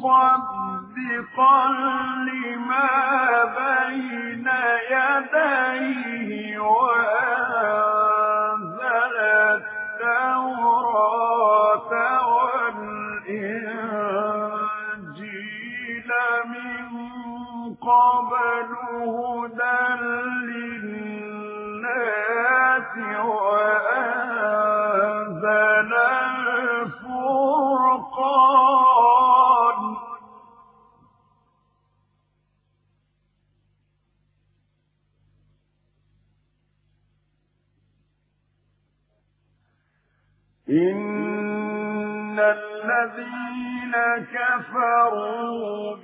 مصدقا لما بين يديه. كفروا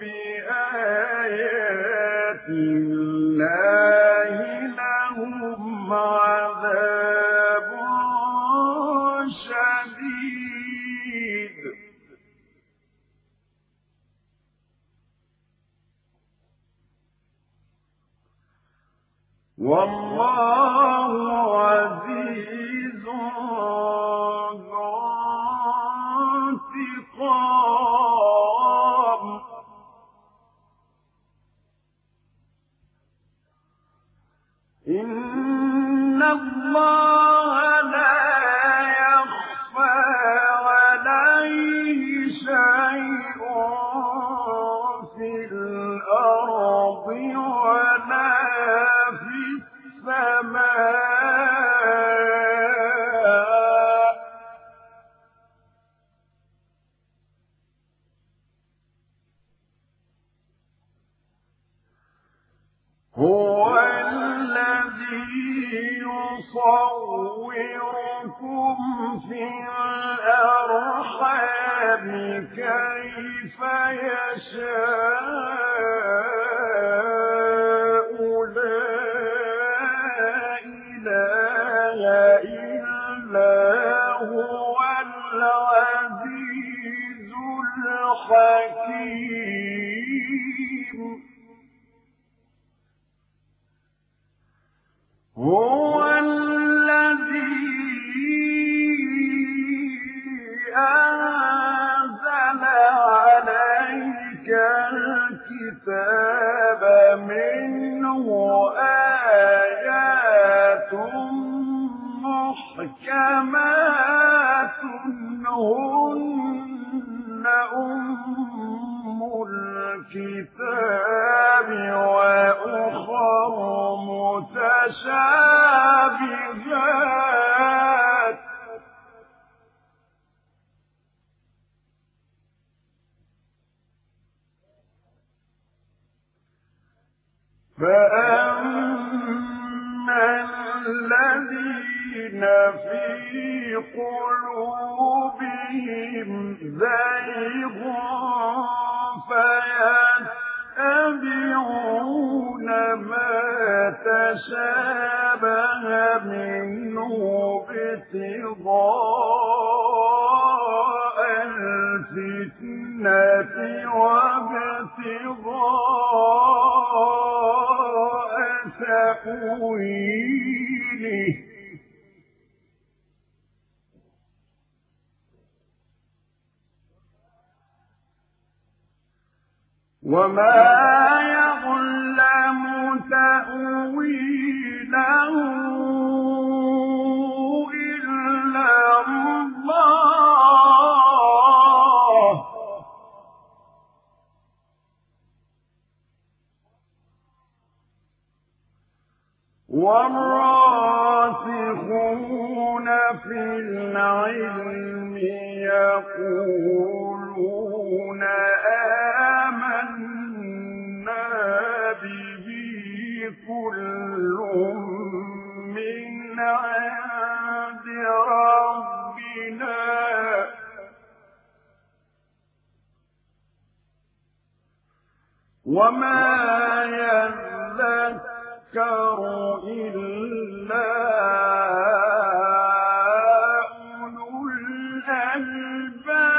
الألباب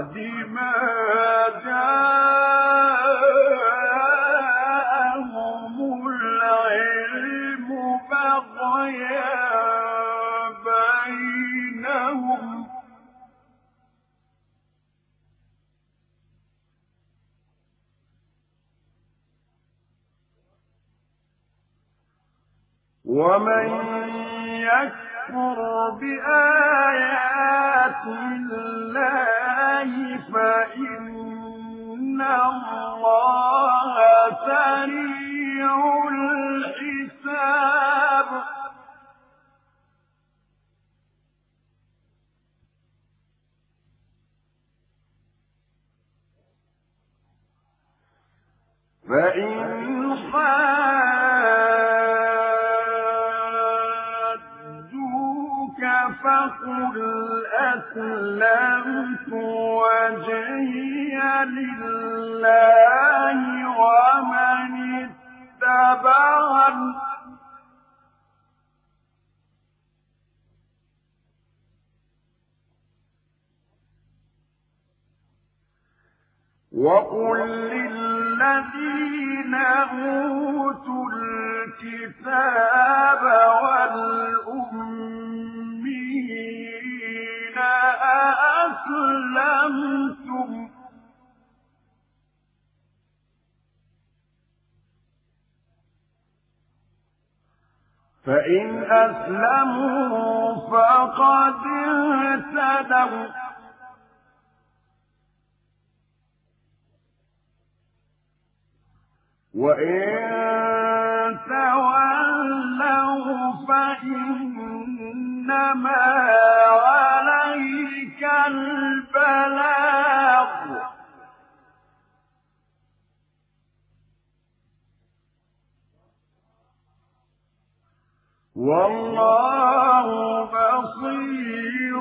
بعد ما جاءهم العلم بينهم ومن يكفر بآيات سريع الحساب فإن فقل أسلمت وجهي لله ومن اتبعني وقل للذين أوتوا الكتاب والأمين أأسلمتم فإن أسلموا فقد اهتدوا. وإن تولوا فإنما عليك البلاغ والله بصير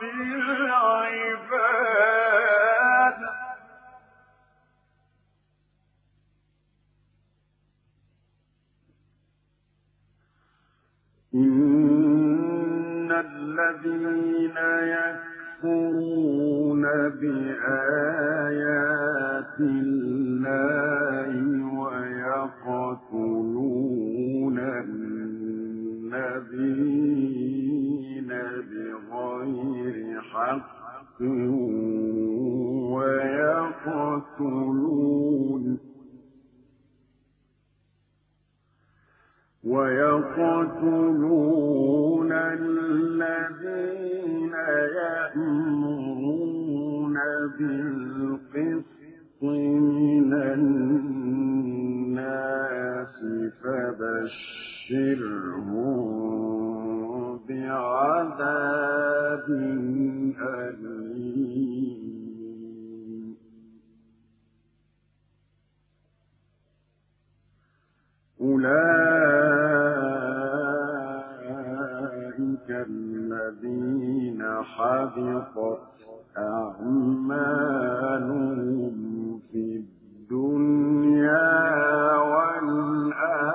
بالعباد. إن الذين يكفرون بآيات الله ويقتلون النبيين بغير حق ويقتلون ويقتلون الذين يأمرون بالقسط من الناس فبشرهم عذاب أليم. أولئك الذين حبطت أعمالهم في الدنيا والآخرة.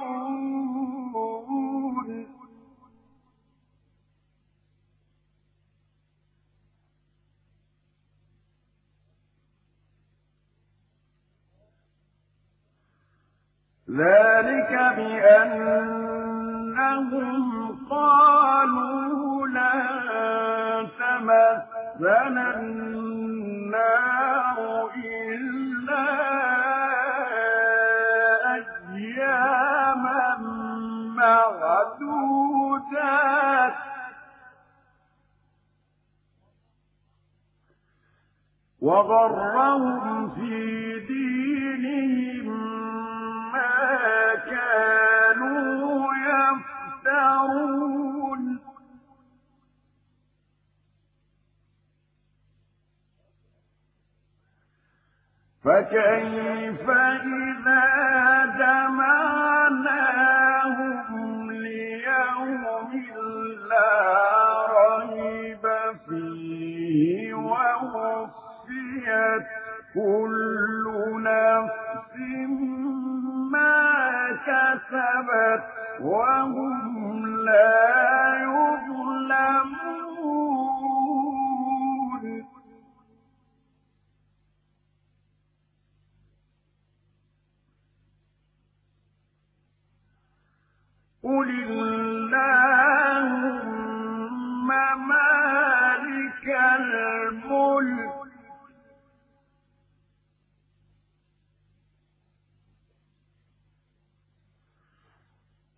ذلك بأنهم قالوا لن تمسنا النار إلا أياما معدودات. وغرهم في دينهم فكيف إذا جمعناهم ليوم لا ريب فيه ووفيت كل نفس كسبت وهم لا يظلمون. قل اللهم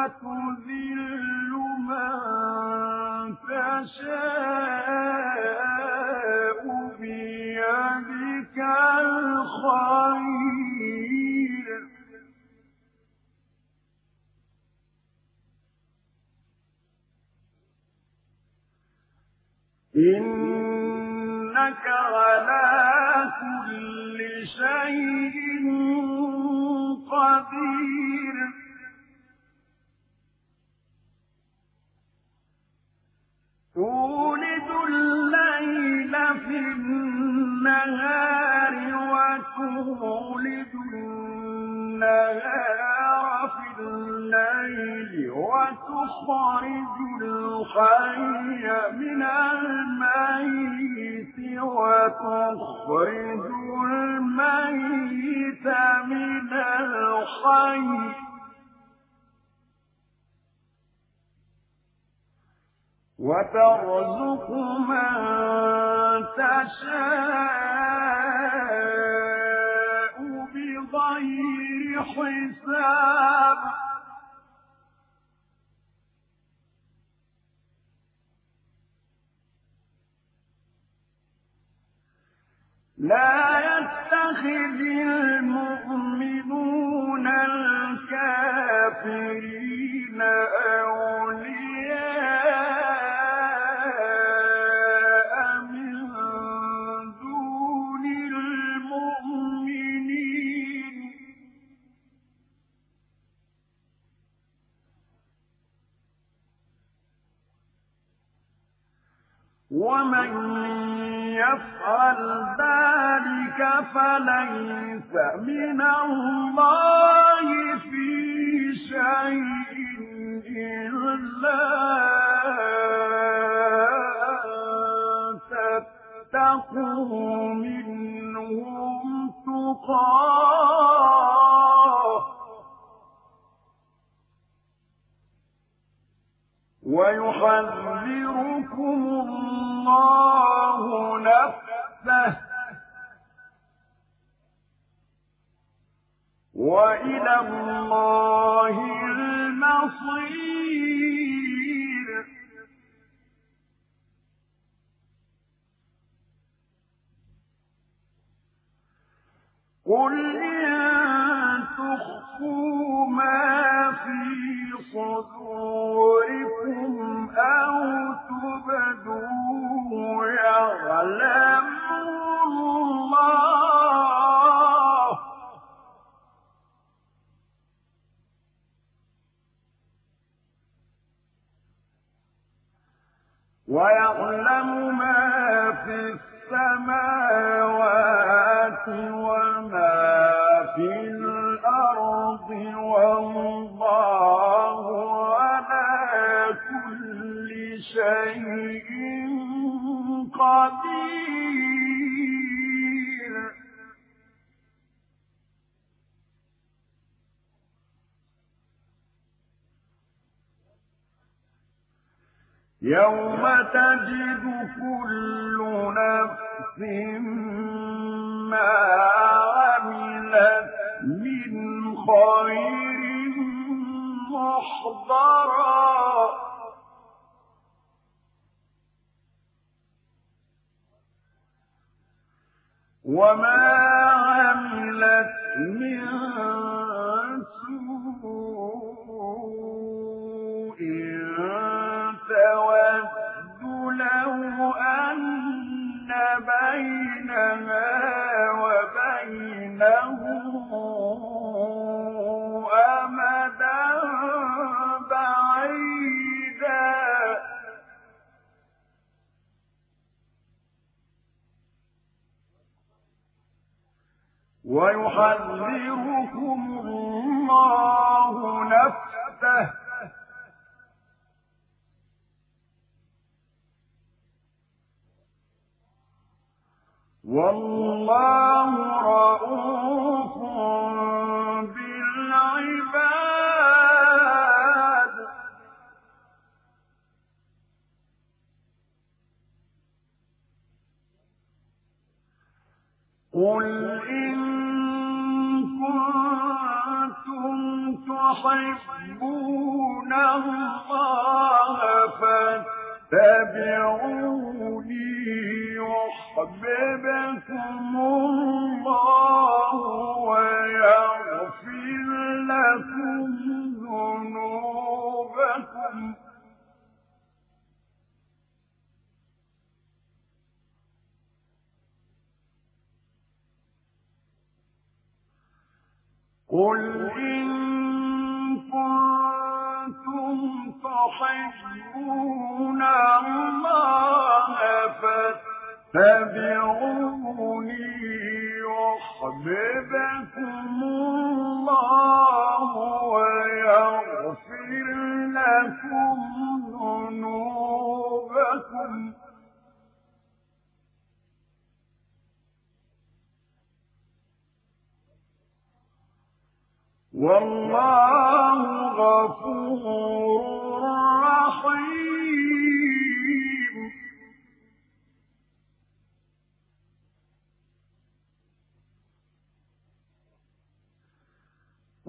وتذل من تشاء بيدك الخير. إنك على كل شيء قدير. تولد الليل في النهار وتولد النهار في الليل وتخرج الحي من الميت وتخرج الميت من الحي وترزق من تشاء بغير حساب. لا يتخذ المؤمنون الكافرين أولياء. ومن يفعل ذلك فليس من الله في شيء إلا تتقوا منهم تقاة ويحذركم الله نفسه. وإلى الله المصير. قل إن تخفوا ما في صدوركم أو تبدوه يعلم الله. ويعلم ما في السماوات يوم تجد كل نفس ما عملت من خير محضرا وما عملت من أن بينها وبينه أمدا بعيدا ويحذركم الله نفسه والله رؤوف بالعباد. قل إن كنتم تحبون الله فاتبعوني. يحببكم الله ويغفر لكم ذنوبكم. قل إن كنتم تحبون الله يحببكم الله ويغفر لكم ذنوبكم. والله غفور رحيم.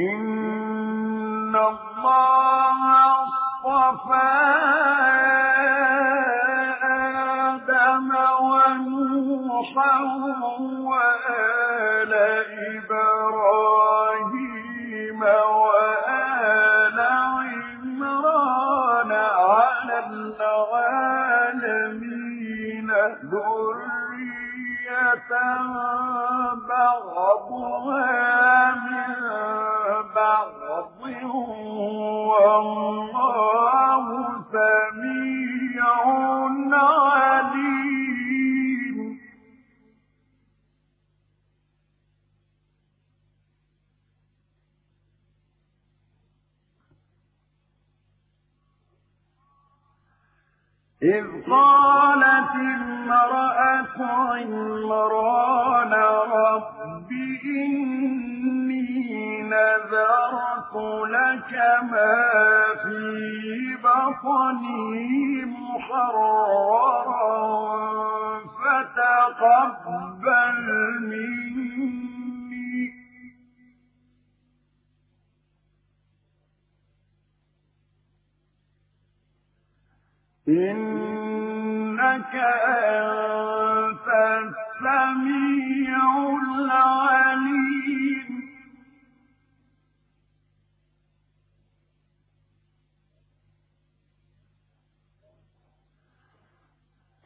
إن الله اصطفى آدم ونوحا وآل إبراهيم وآل عمران على العالمين ذرية بغضها من إذ قالت امرأة عمران رب إني نذرت لك ما في بطني محررا فتقبل مني. إنك أنت السميع العليم.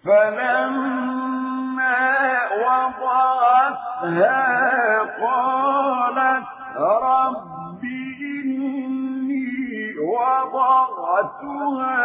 فلما وضعتها قالت رب إني وضعتها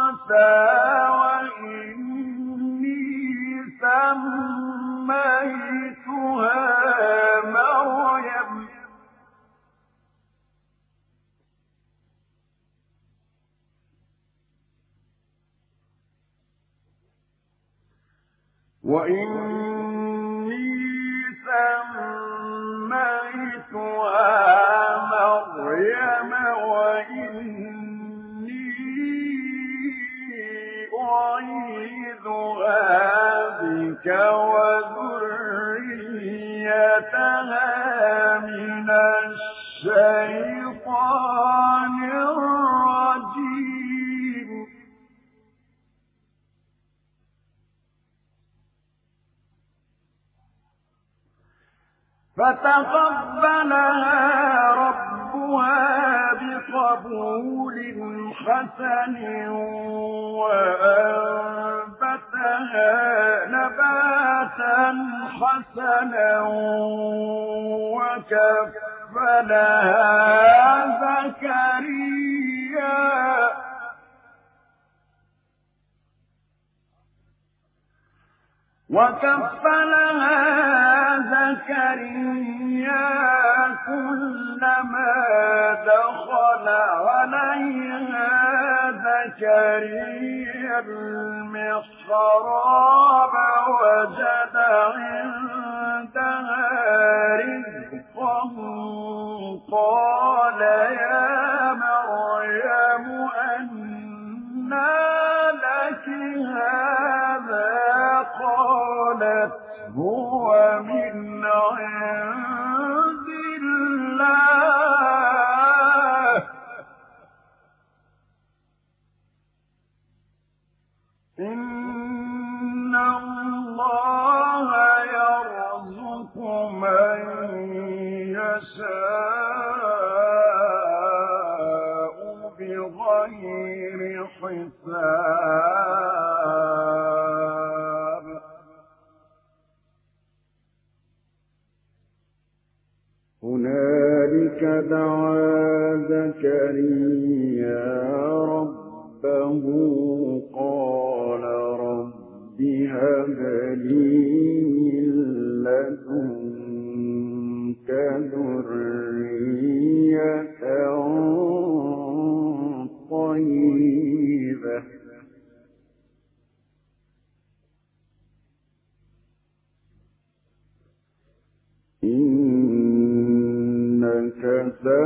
وإني سميتها وإني فتقبلها ربها بقبول حسن وأنبتها نباتا حسنا وكفلها زكريا. وكفلها زكريا كلما دخل عليها زكريا المحراب وجد عندها رزقا. قال يا مريم أنى لك هذا؟ قالت هو من حساب هنالك دعا زكريا ربه قال رب هب لي من لدنك ذرية طيبة.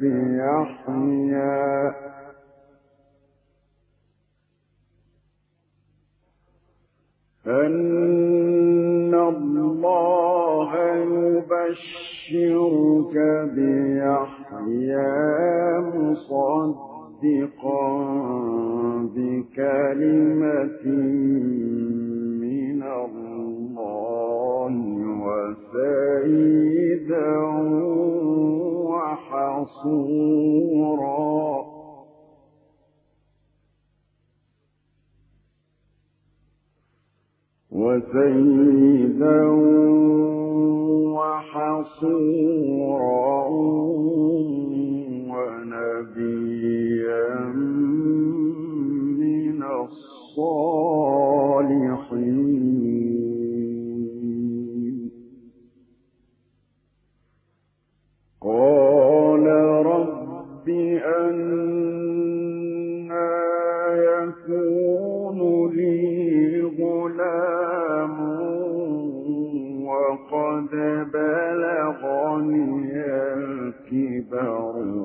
بِيَحْيَىٰ أَنَّ اللَّهَ يُبَشِّرُكَ بِيَحْيَىٰ مُصَدِّقًا بِكَلِمَةٍ مِّنَ اللَّهِ وَسِيدًا وَحَصُورًا وَسَيِّدًا وَحَصُورًا.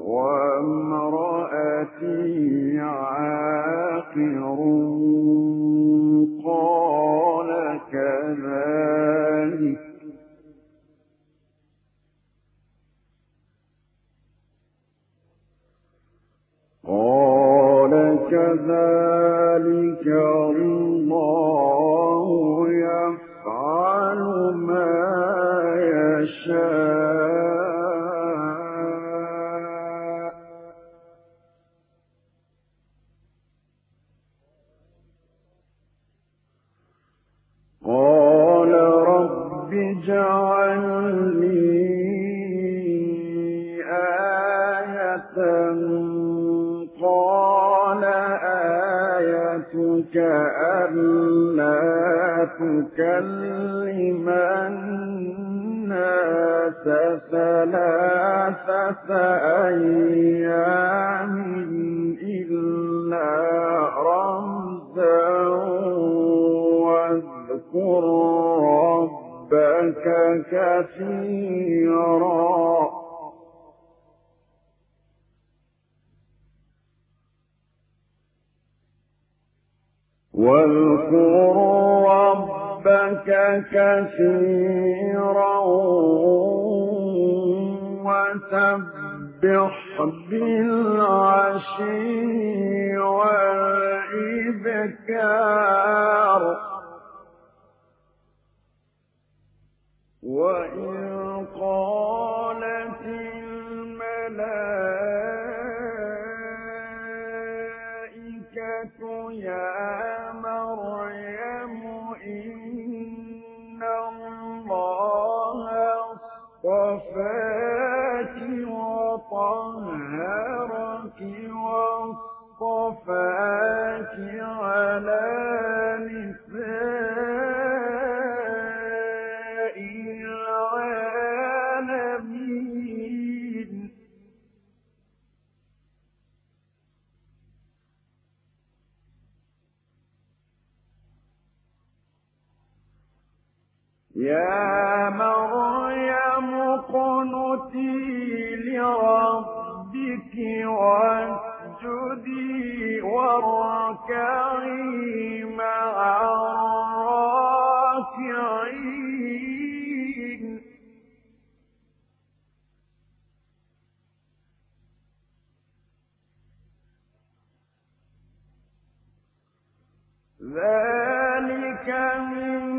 وَامْرَأَتِي عَاقِرٌ ۖ قَالَ كَذَٰلِكَ تُكَلِّمَ النَّاسَ ثَلَاثَةَ أَيَّامٍ إِلَّا رَمْزًا وَاذْكُر رَّبَّكَ كَثِيرًا. كَثِيرًا وَسَبِّحْ بِالْعَشِيِّ وَالْإِبْكَارِ. وَإِذْ قَالَتِ يَا مَرْيَمُ اقْنُتِي لِرَبِّكِ وَاسْجُدِي وَارْكَعِي مَعَ الرَّاكِعِينَ. ذَٰلِكَ مِنْ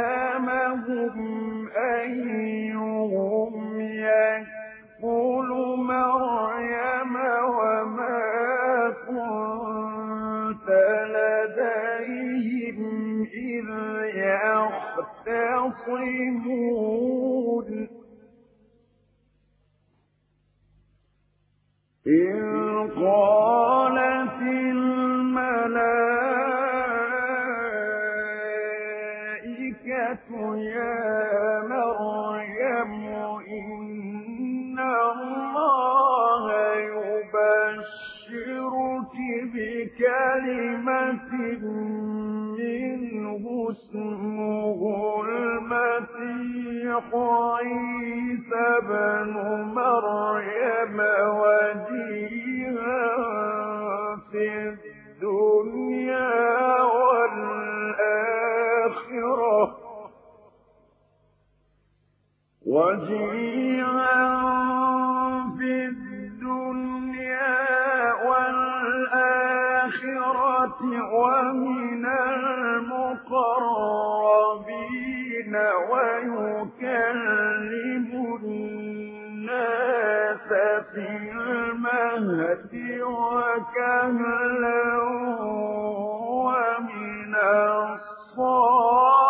أقلامهم أيهم يكفل مريم وما كنت لديهم إذ يختصمون. إذ قالت الملائكة بكلمة منه اسمه المسيح عيسى بن مريم وجيها في الدنيا والآخرة. وجيها ومن المقربين ويكلم الناس في المهد وكهلا ومن الصالحين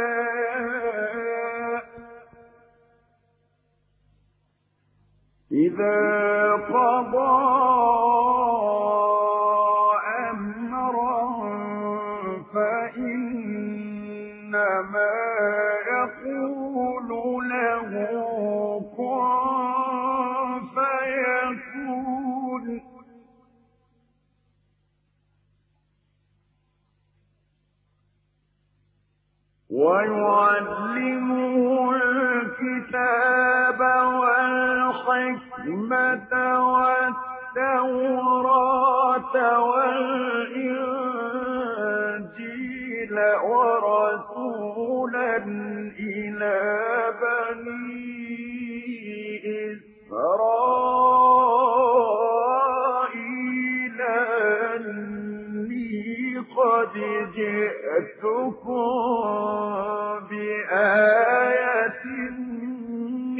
إذا قضى أمرا فإنما له فيكون. ويعلمه والحكمة والتوراة والإنجيل ورسولا إلى بني إسرائيل أني قد جئتكم بآية من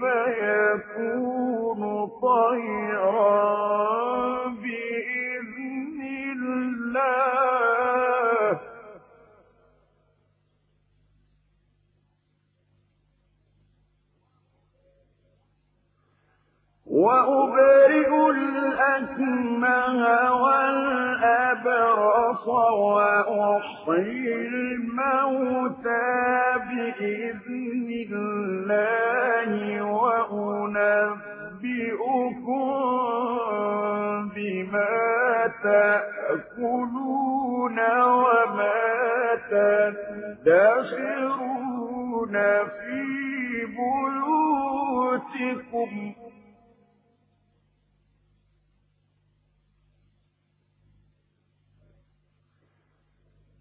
فيكون طيرا بإذن الله. وأبرئ الأكمه والأبرص وأحيي الموتى بإذن الله وأنبئكم بما تأكلون وما تدخرون في بيوتكم.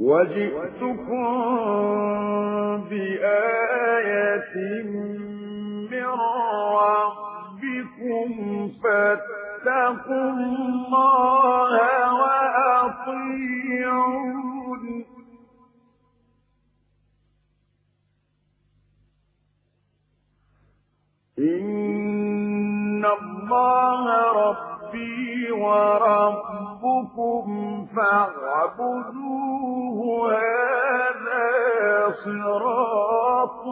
وجئتكم بآية من ربكم فاتقوا الله وأطيعون. إن الله ربي وربكم فاعبدوه هذا صراط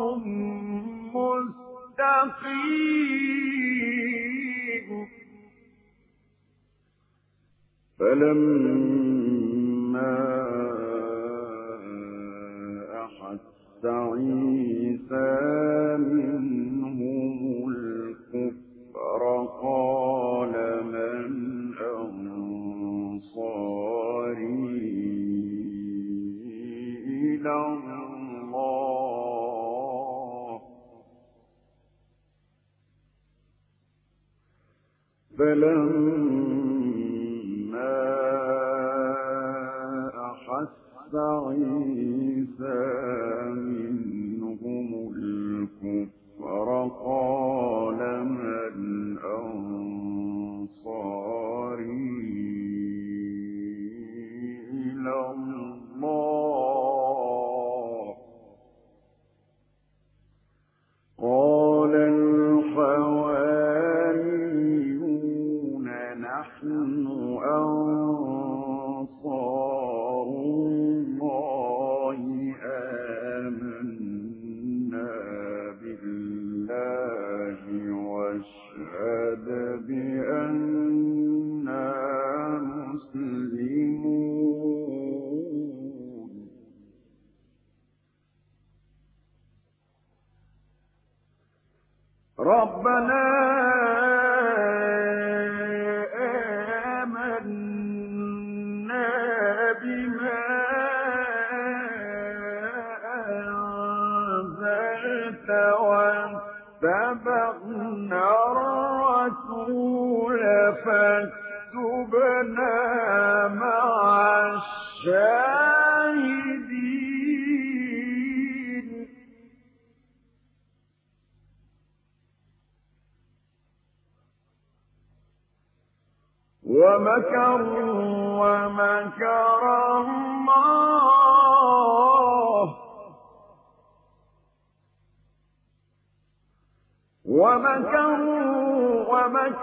مستقيم. فلما أحس عيسى منهم فلما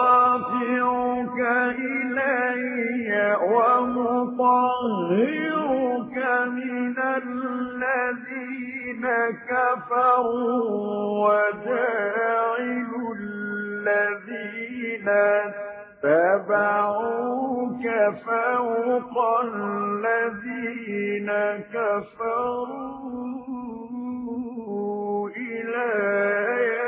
ورافعك إلي ومطهرك من الذين كفروا وجاعل الذين اتبعوك فوق الذين كفروا إلى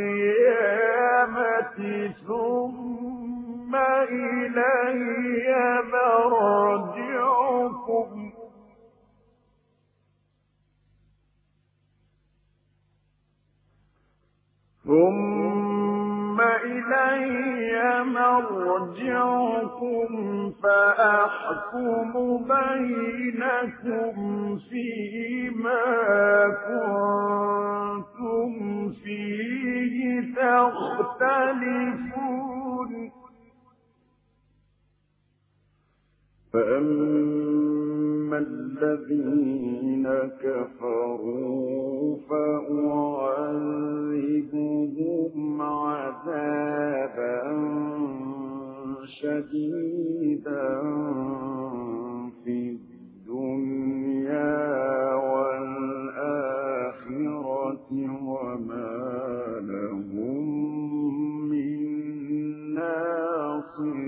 القيامة ثم إلي مرجعكم. ثم إلي مرجعكم فأحكم بينكم فيما كنتم فيه تختلفون. فأما الذين كفروا فأعذبهم عذابا شديدا في الدنيا والآخرة وما لهم من ناصرين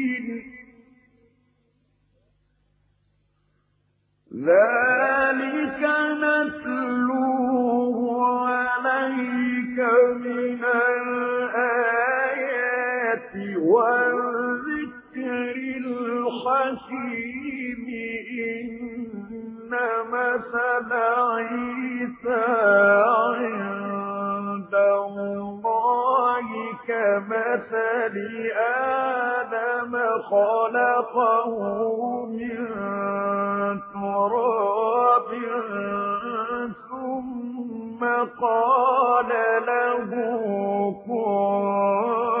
ذلك نتلوه عليك من الآيات والذكر الحكيم. إن مثل عيسى عند الله كمثل آدم خلقه من تراب ثم قال له كن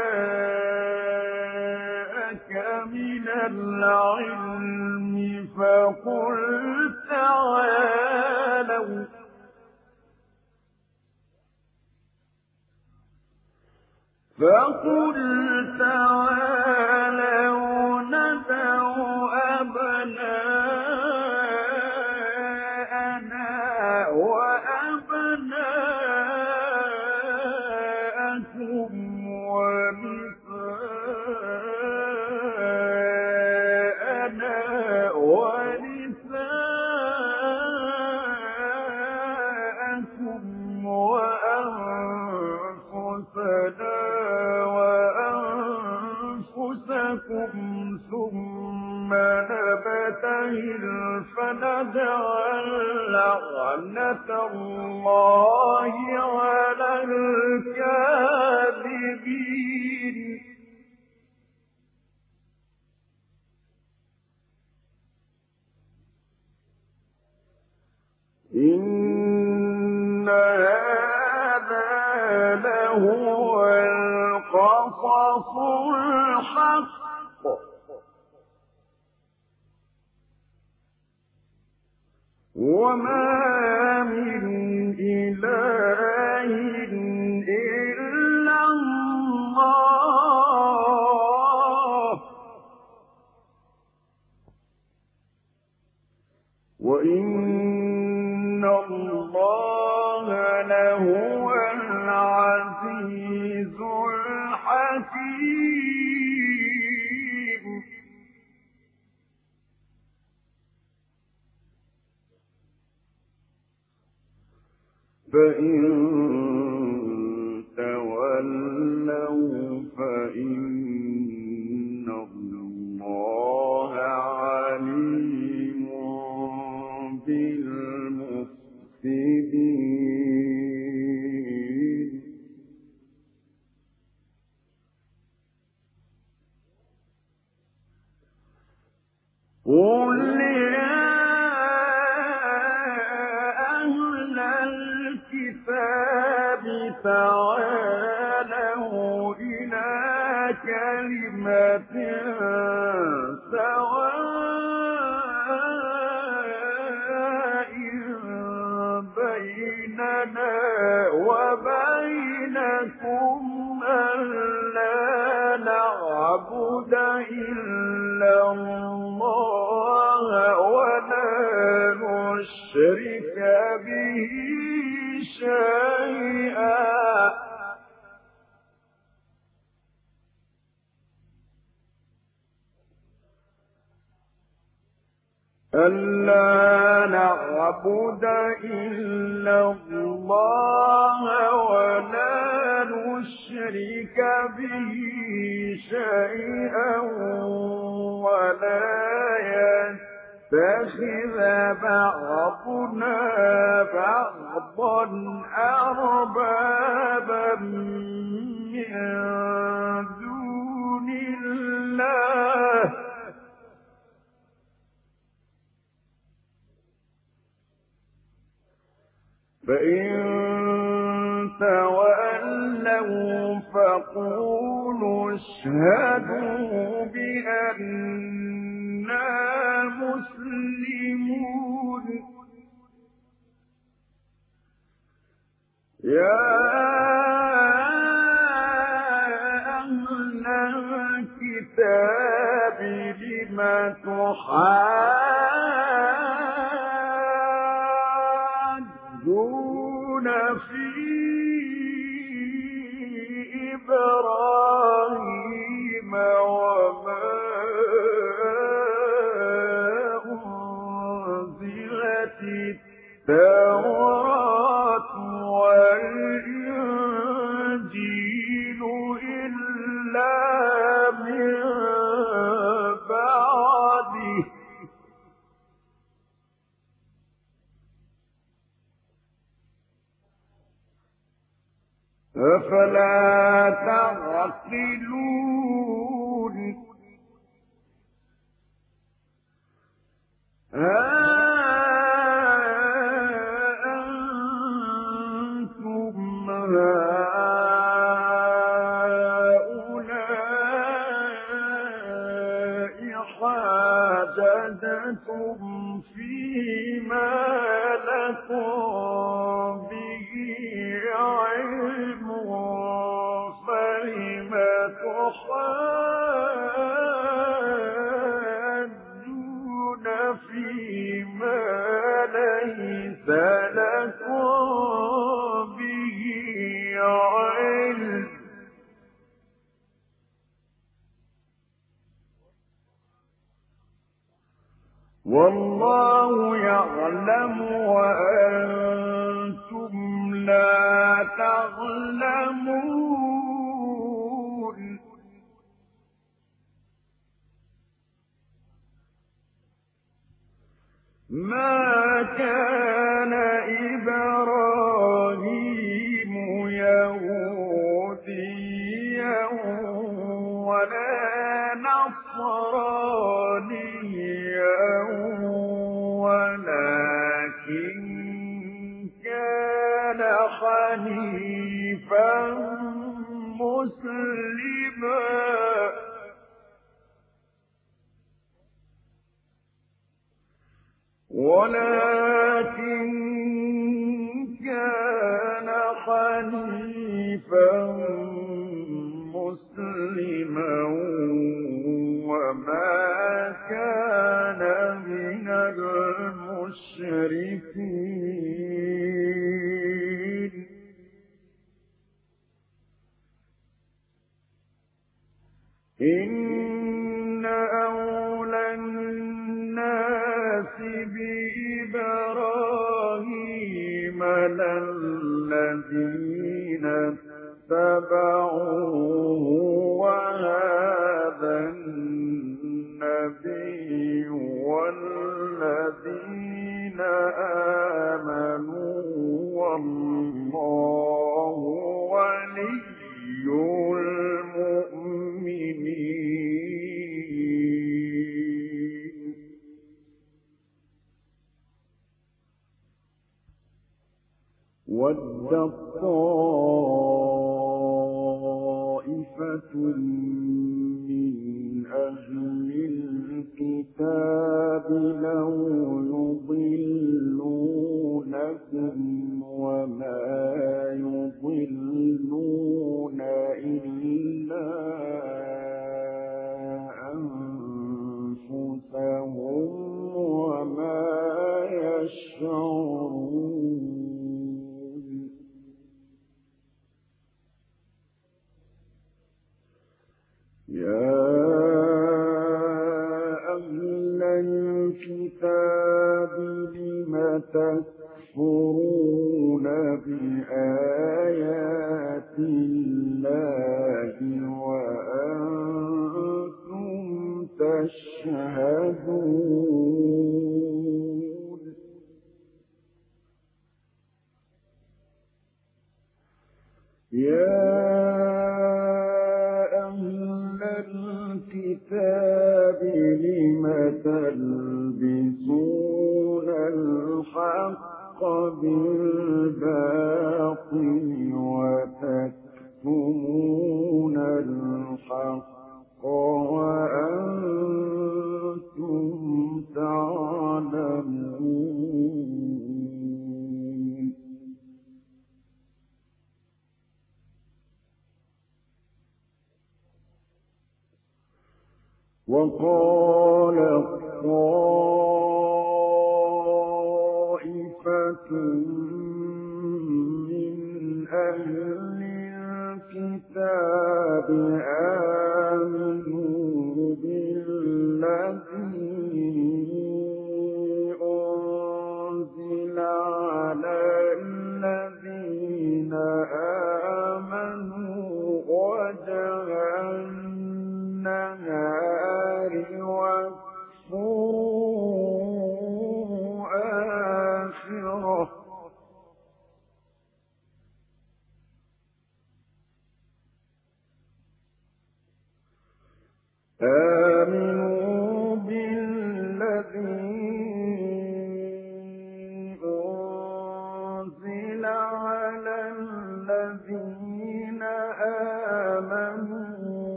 العلم فقل تعالوا فقل تعالوا نبتهل فنجعل لعنة الله على الكاذبين وما من إله فإن يُضِلُّونَكُمْ وَمَا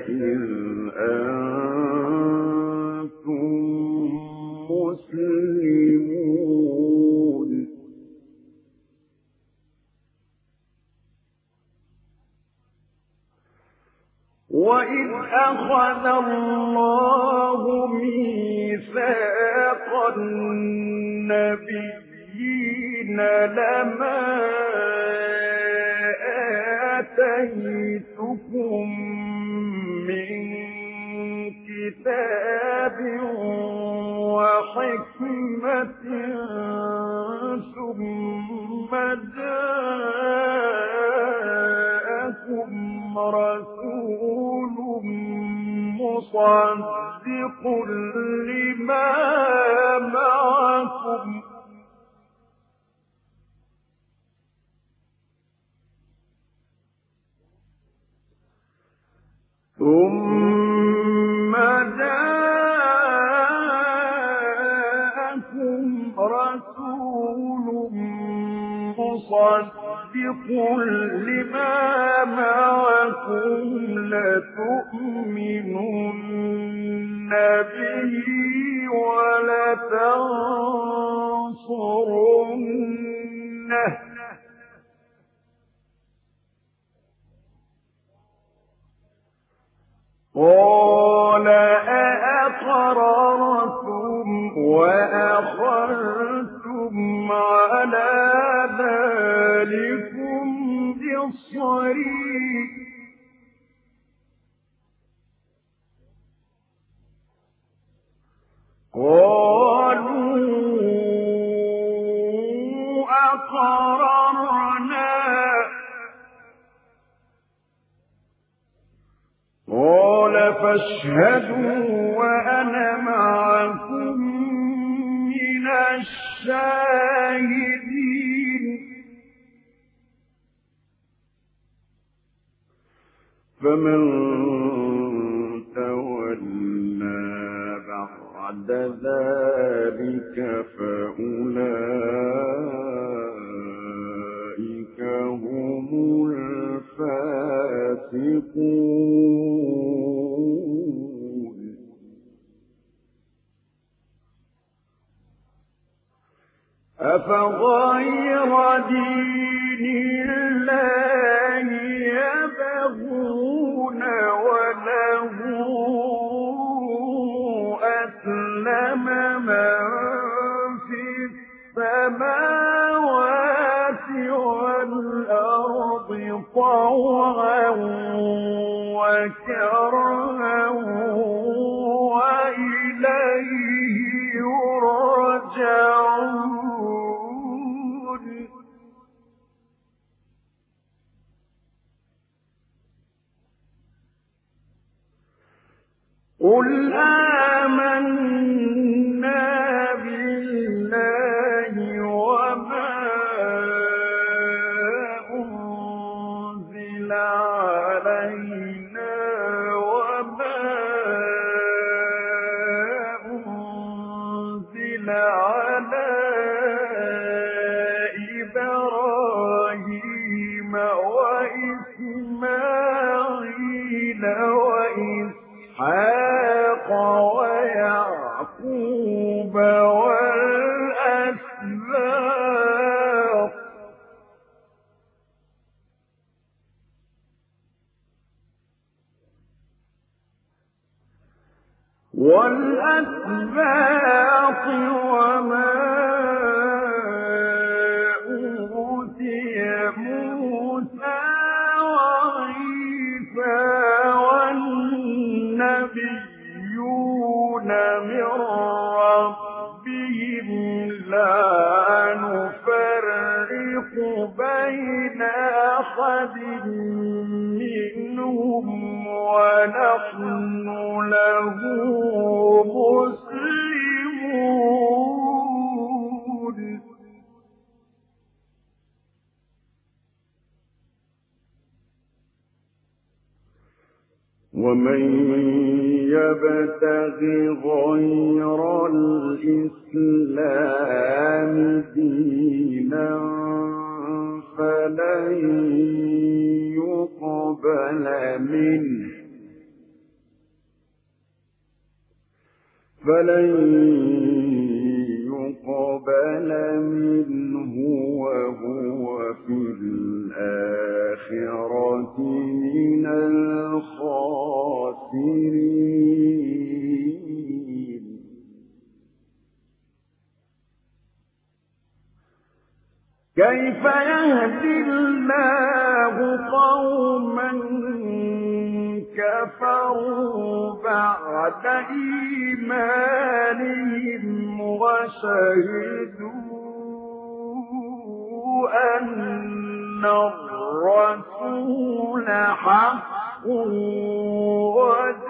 بعد كيف يهدي الله قوما كفروا بعد إيمانهم وشهدوا أن الرسول حق وجاءهم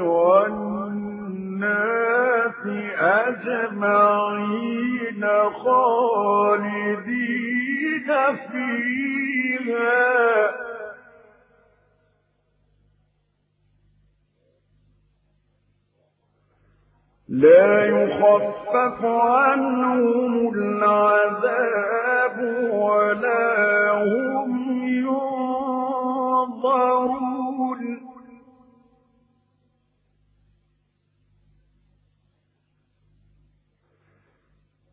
والناس أجمعين خالدين فيها. لا يخفف عنهم العذاب ولا هم ينظرون.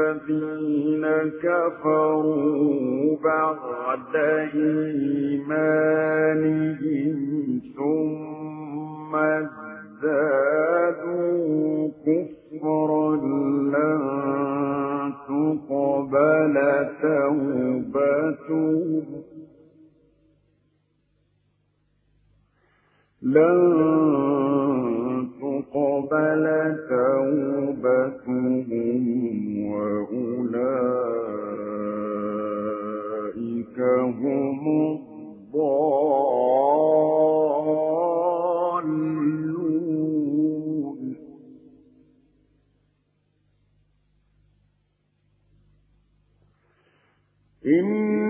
الذين كفروا بعد إيمانهم ثم ازدادوا كفرا لن تقبل توبتهم. لن تقبل توبتهم وأولئك هم الضالون. إن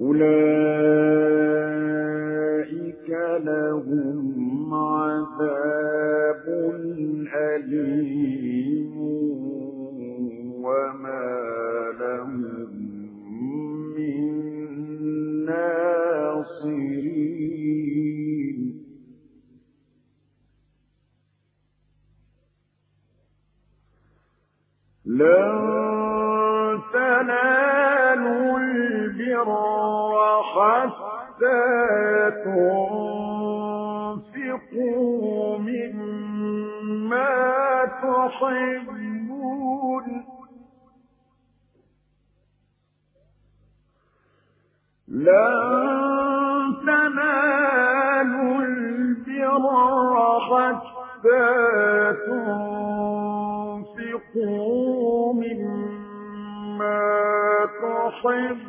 أولئك لهم عذاب أليم وما لهم من ناصرين. لن تنالوا البر تنفقوا مما تحبون. لن تنالوا البر حتى تنفقوا مما تحبون.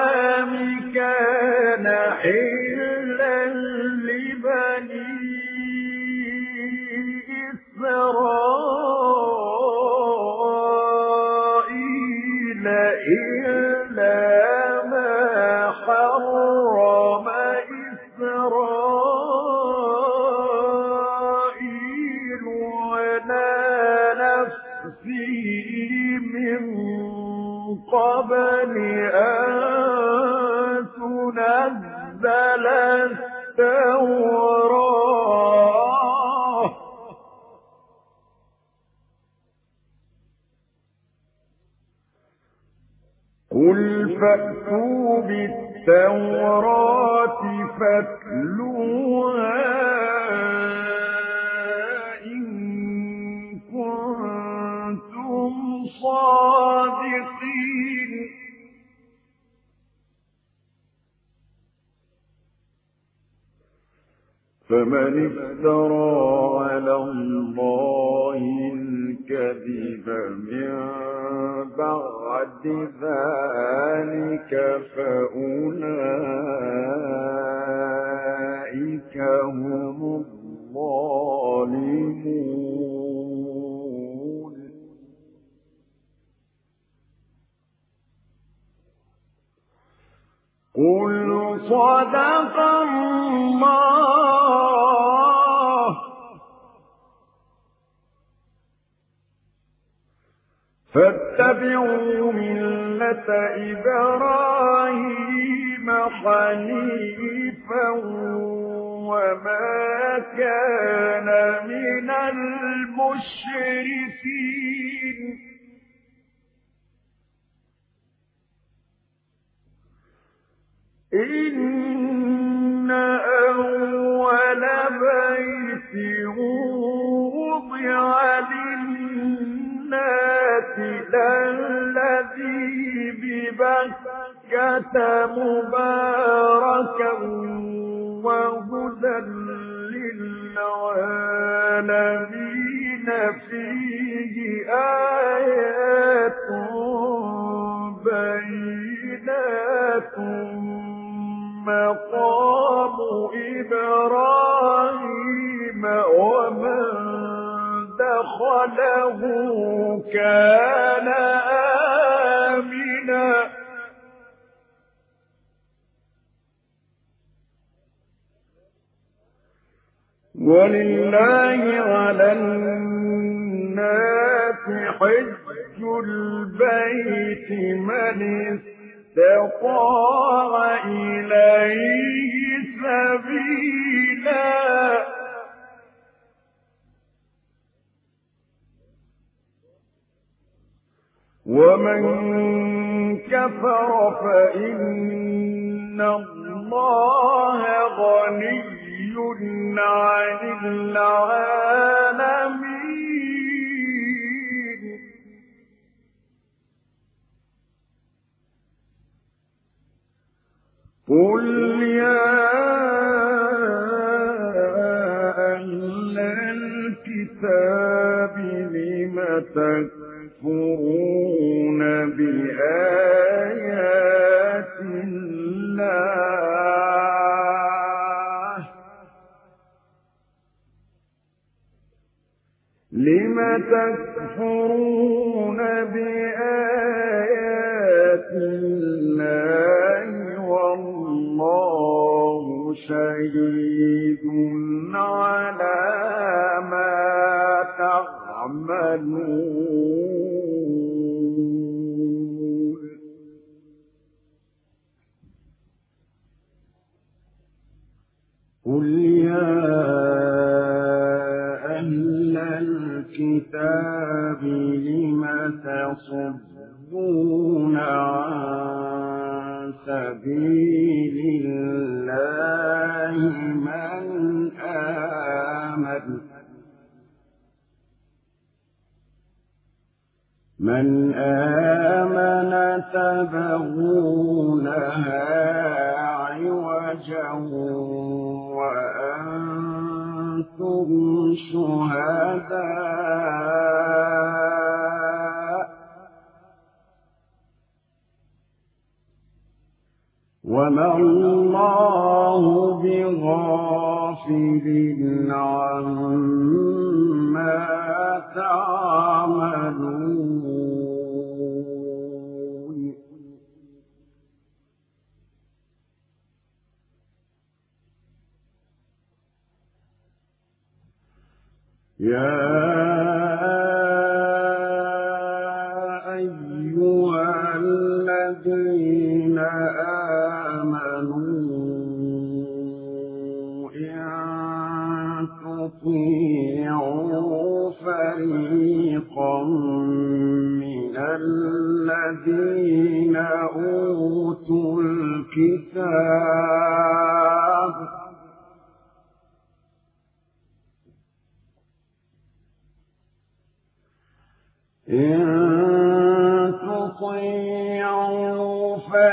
كان حلا لبني إسرائيل إلا ما حرم إسرائيل ولا نفسي من قبل أن ثورا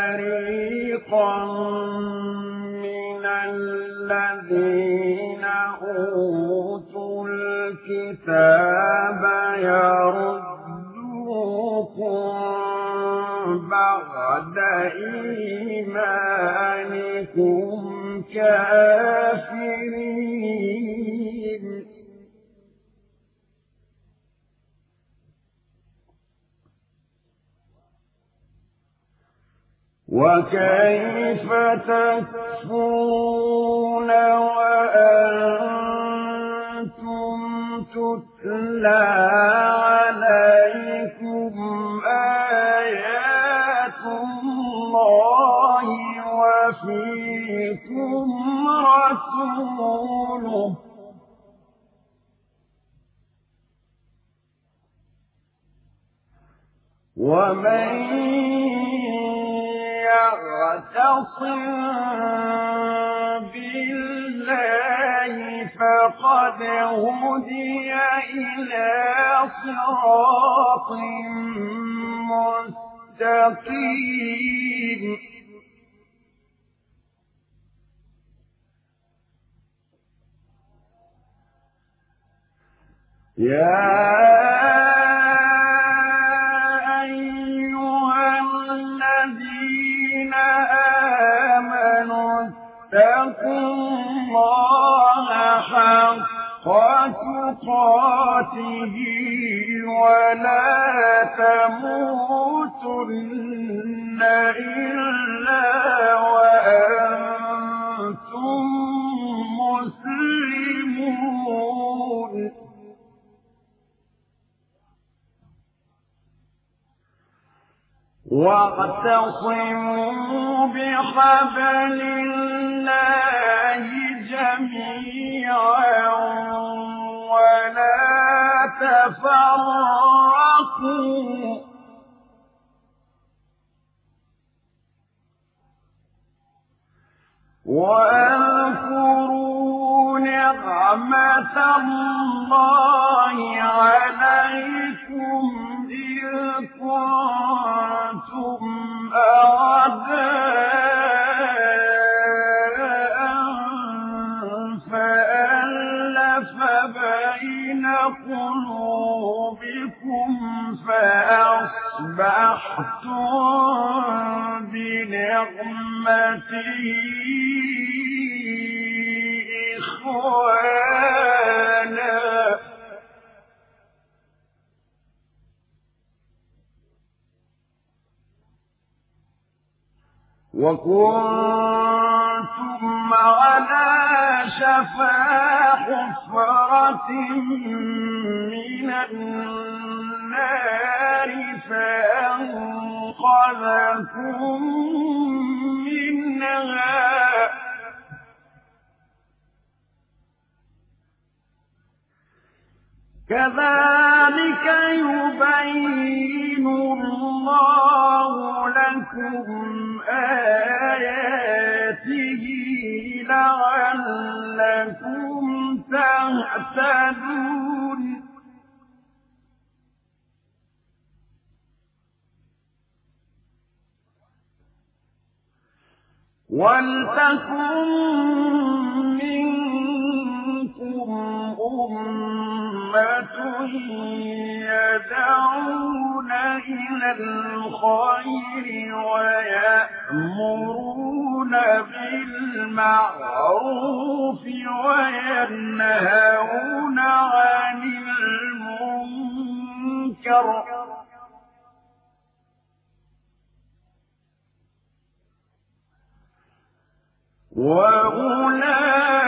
فريقا من الذين أوتوا الكتاب يردوكم بعد إيمانكم كافرين. وكيف تكفرون وأنتم تتلى عليكم آيات الله وفيكم رسوله ومن يعتصم بالله فقد هدي إلى صراط مستقيم. يا حق تقاته ولا تموتن إلا وأنتم مسلمون. واعتصموا بحبل الله جميعا ولا تفرقوا. واذكروا نعمة الله عليكم إذ كنتم أعداء قلوبكم فأصبحتم بنعمته إخوانا. وكنتم على شفا حفرة من النار فأنقذكم منها. كذلك يبين الله لكم آياته لعلكم تهتدون. ولتكن أمة يدعون إلى الخير ويأمرون بالمعروف وينهون عن المنكر. وأولئك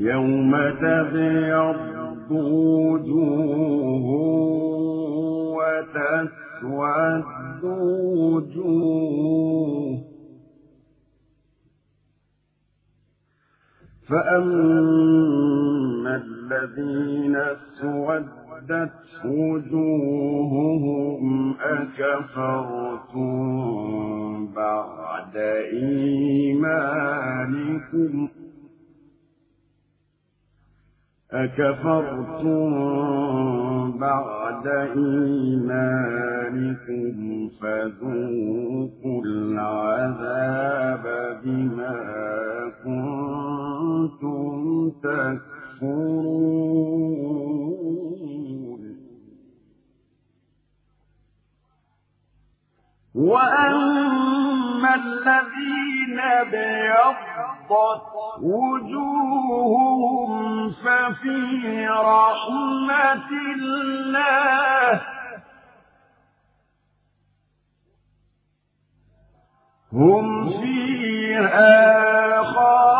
يوم تبيض وجوه وتسود وجوه فأما الذين اسودت وجوههم أكفرتم بعد إيمانكم أكفرتم بعد إيمانكم فذوقوا العذاب بما كنتم تكفرون. وأما الذين وجوههم ففي رحمة الله. هم فيها خالدون.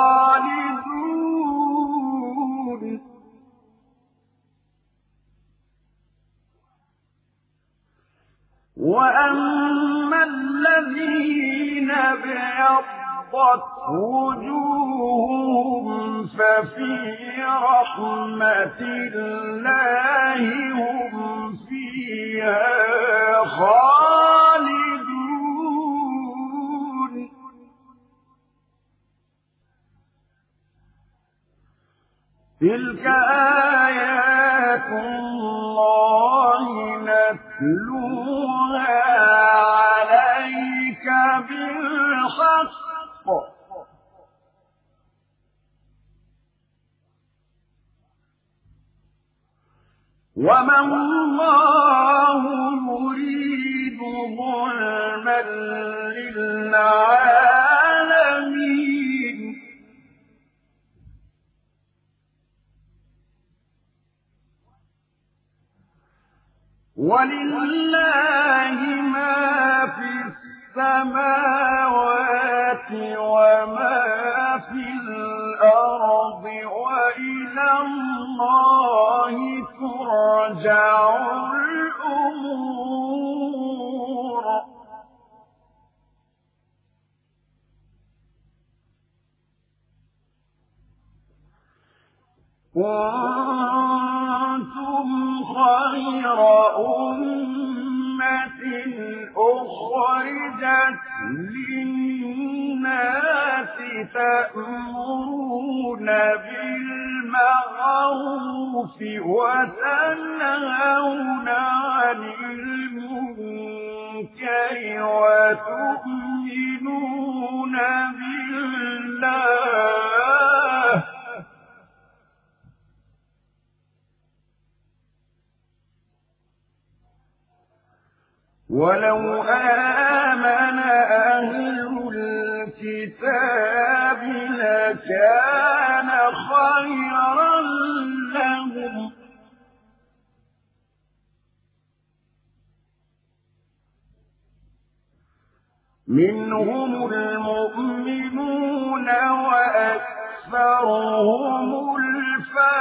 وأما الذين ابيضت وجوههم ففي رحمة الله هم فيها خالدون. تلك آيات الله نتلوها عليك بالحق. وما الله يريد ظلما للعالمين. ولله ما في السماوات وما في الأرض وإلى الله ترجع الأمور. كنتم خير أمة أخرجت للناس تأمرون بالمعروف وتنهون عن المنكر وتؤمنون بالله ولو آمن أهل الكتاب لكان خيرا لهم منهم المؤمنون وأكثرهم الفاسقون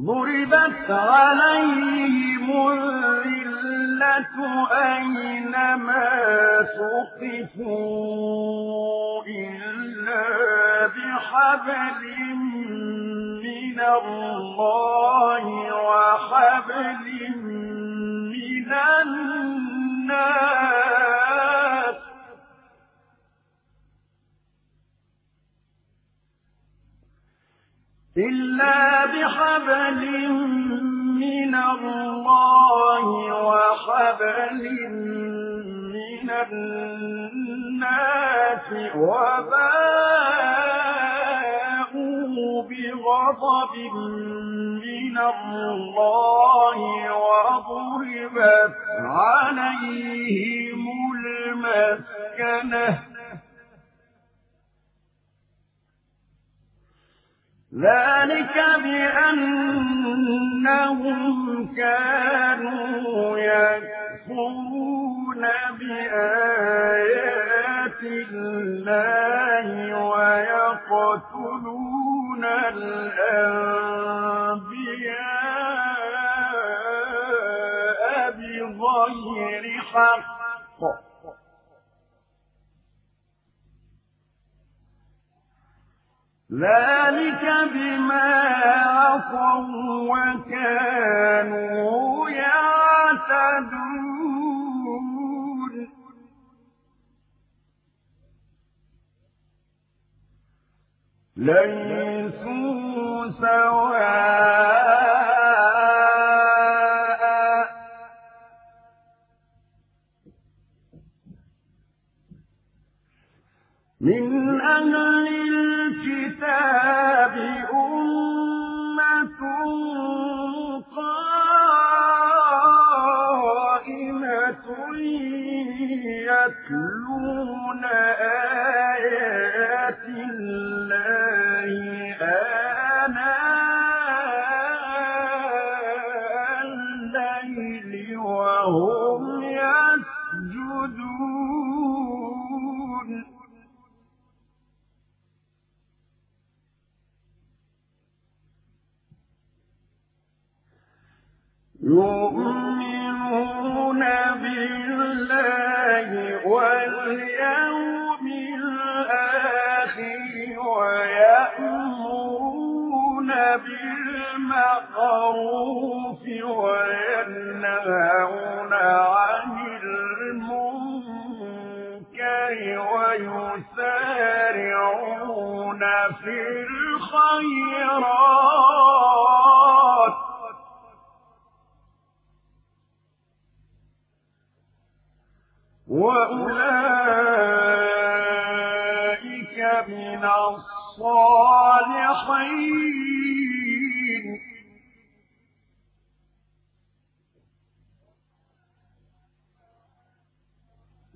ضربت عليهم الذلة أينما سقفوا إلا بحبل من الله وحبل من الناس إلا بحبل من الله وحبل من الناس وباءوا بغضب من الله وضربت عليهم المسكنة. ذلك بأنهم كانوا يكفرون بآيات الله ويقتلون الأنبياء بغير حق. ذلك بما عصوا وكانوا ليسوا سواء بالمعروف وينهون عن المنكر ويسارعون في الخيرات. وأولئك من الصالحين.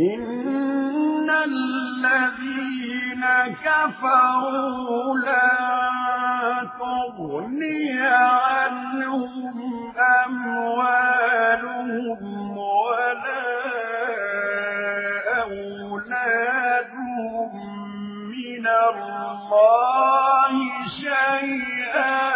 إن الذين كفروا لا تغني عنهم أموالهم ولا أولادهم من الله شيئا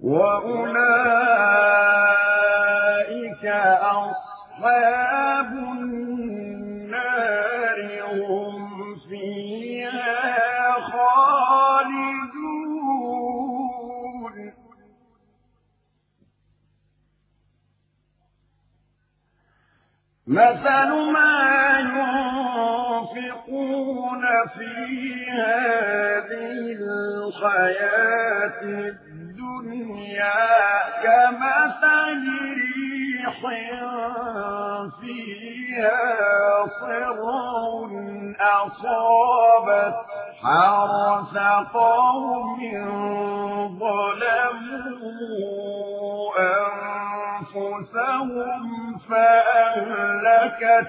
وأولئك أصحاب النار هم فيها خالدون مثل ما ينفقون في هذه الحياة الدنيا كمثل ريح فيها صر أصابت حرث قوم ظلموا أنفسهم فأهلكت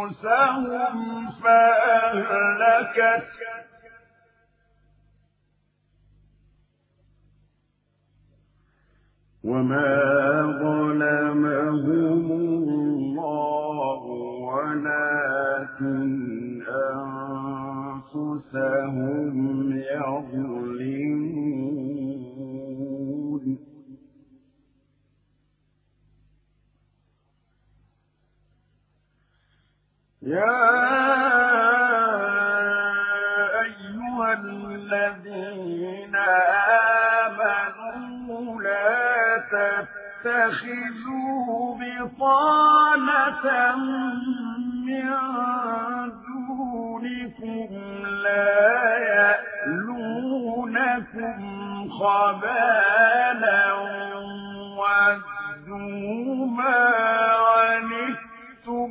أنفسهم فأهلكت. وما ظلمهم الله ولكن أنفسهم يظلمون. يا أيها الذين آمنوا لا تتخذوا بطانة من دونكم لا يألونكم خبالا ودوا ما عنتم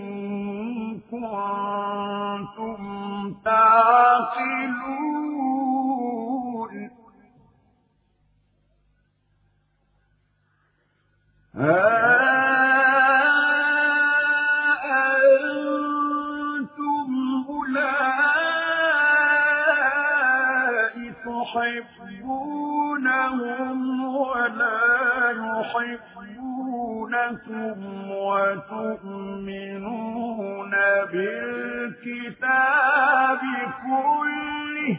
كنتم تعقلون. أنتم أولئك ولا وتؤمنون بالكتاب كله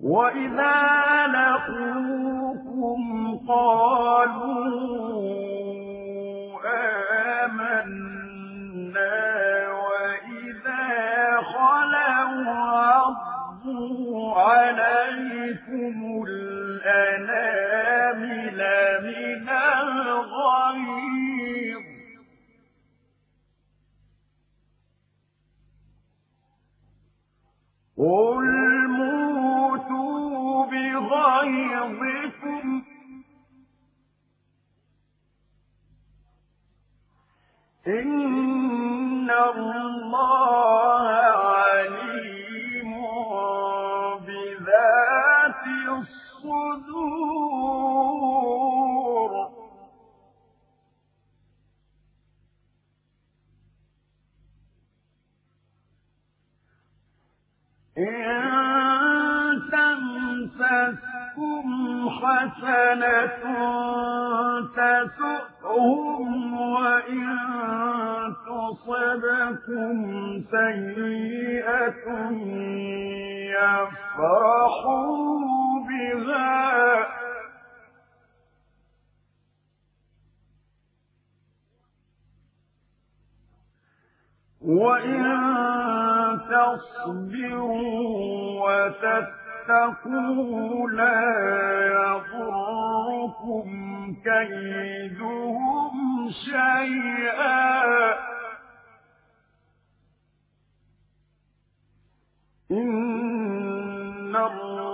وإذا لقوكم قالوا آمنا وإذا خلوا عليكم الأنامل من الغيظ قل موتوا بغيظكم. إن الله عليم الصدور. إن تمسكم حسنة تسؤهم وإن تصبكم سيئة يفرحوا بها وإن تصبروا وتتقوا لا يضركم كيدهم شيئا. إن الله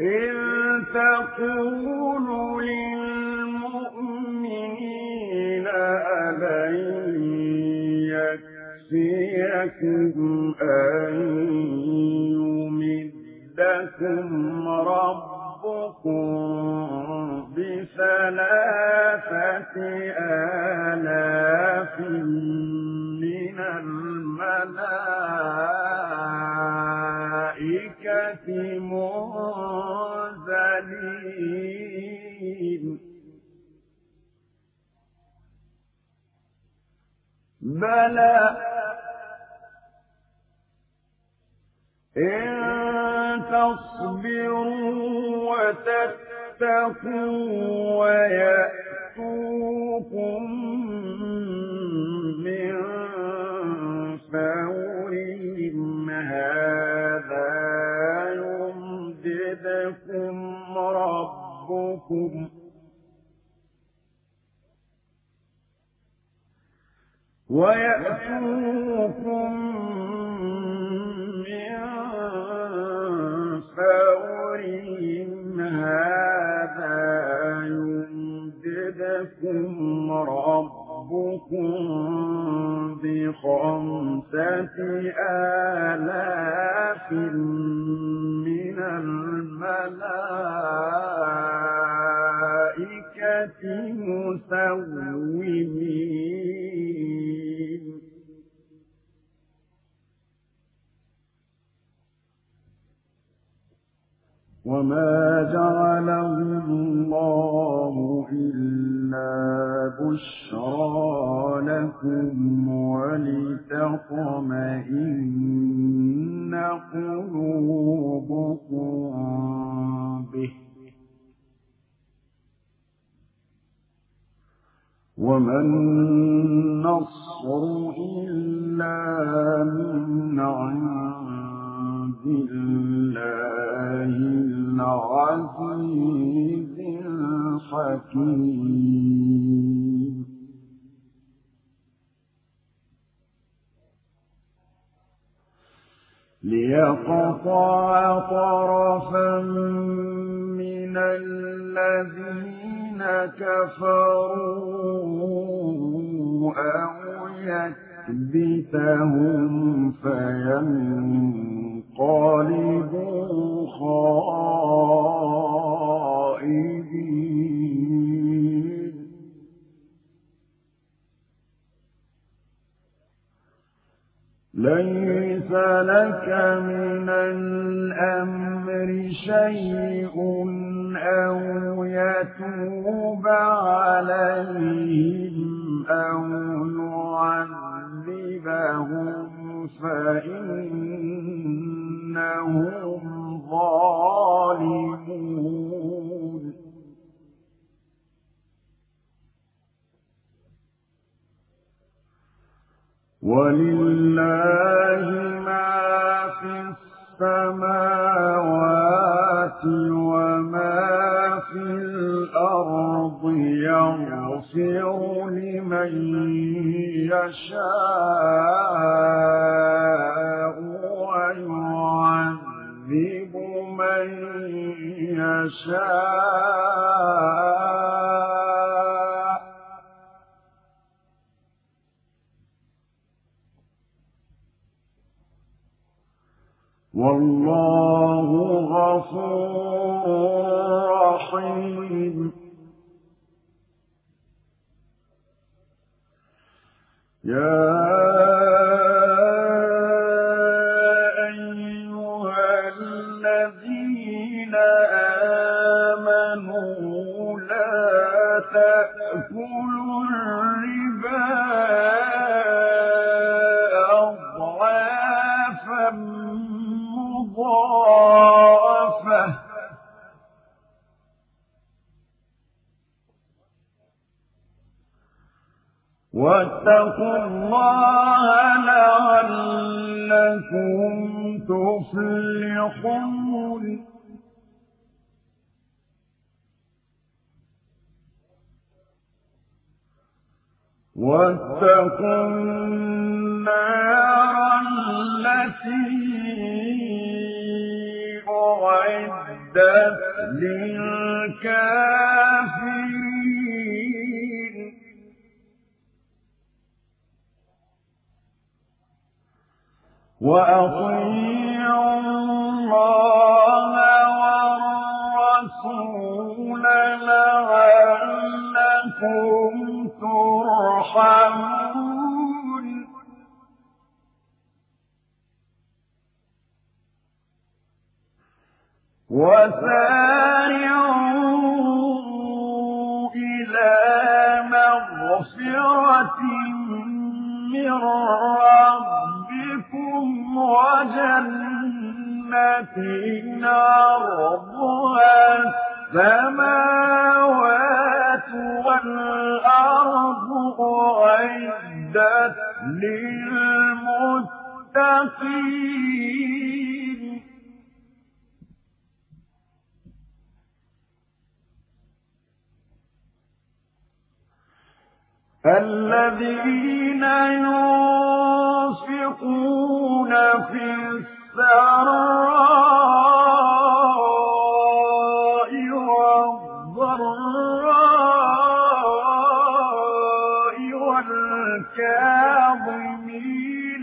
إذ تقول للمؤمنين ألن يكفيكم أن يمدكم ربكم بثلاثة آلاف من الملائكة. منزلين بلى إن تصبروا وتتقوا ويأتوكم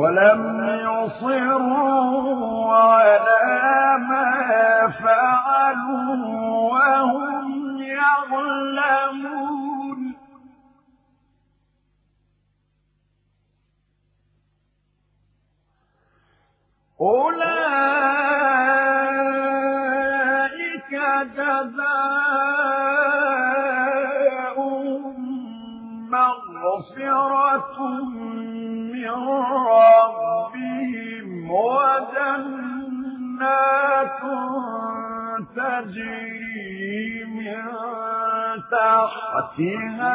ولم يصروا على ما فعلوا وهم يعلمون. أولئك جزاؤهم مغفرة من ربهم وجنات تجري من تحتها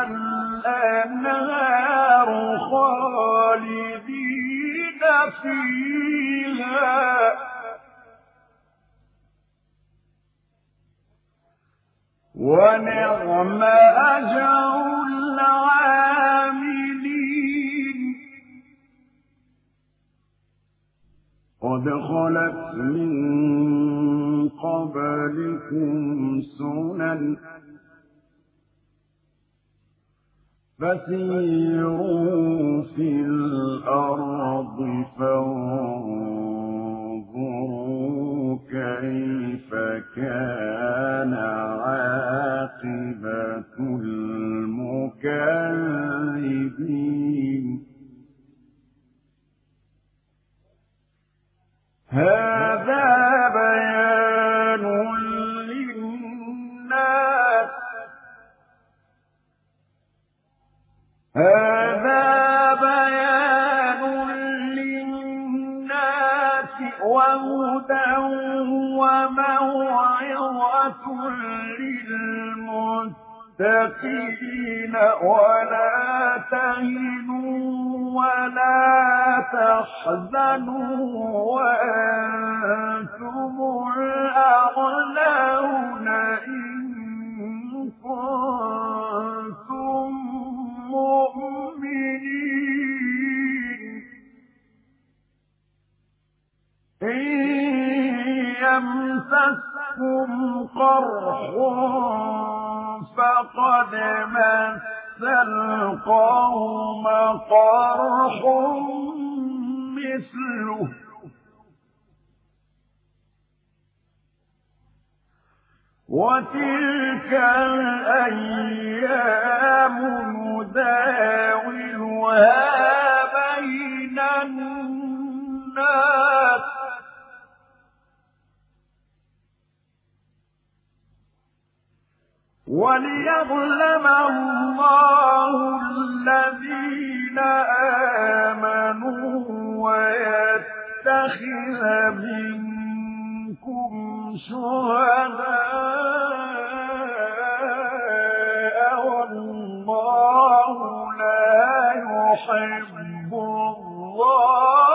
الأنهار خالدين فيها. ونعم أجر العاملين. قد خلت من قبلكم سنن فسيروا في الأرض فانظروا كيف كان عاقبة المكذبين. هذا بيان للناس. هذا بيان للناس. وهدى وموعظة للمتقين ولا تهنوا ولا تحزنوا وأنتم الأعلون إن كنتم مؤمنين. يمسسكم قرح فقد مس القوم قرح مثله. وتلك الأيام نداولها وليظلم الله الذين آمنوا ويتخذ منكم شهداء والله لا يحب الظالمين.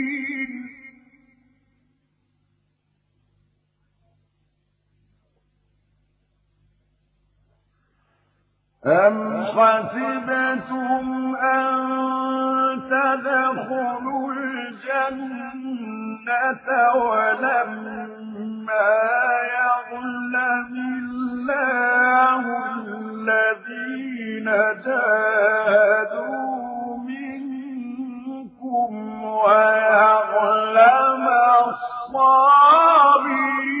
أم حسبتم أن تدخلوا الجنة ولما يظلم الله الذين جاهدوا منكم ويعلم الصابرين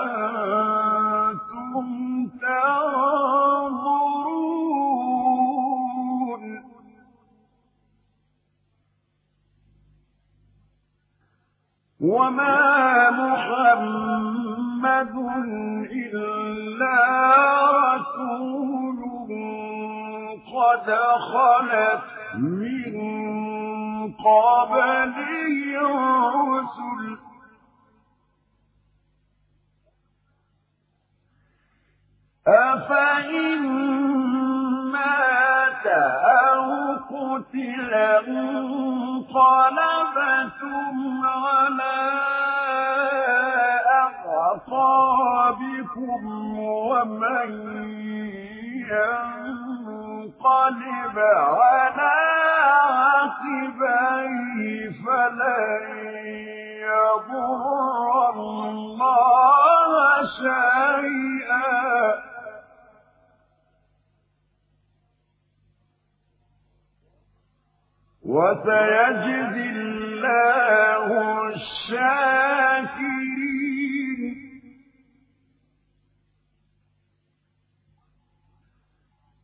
وما محمد إلا رسول قد خلت من قبله الرسل أفإن مات أو قتل انقلبتم على أعقابكم ومن ينقلب على عقبيه فلن يضر الله شيئا. وسيجزي الله الشاكرين.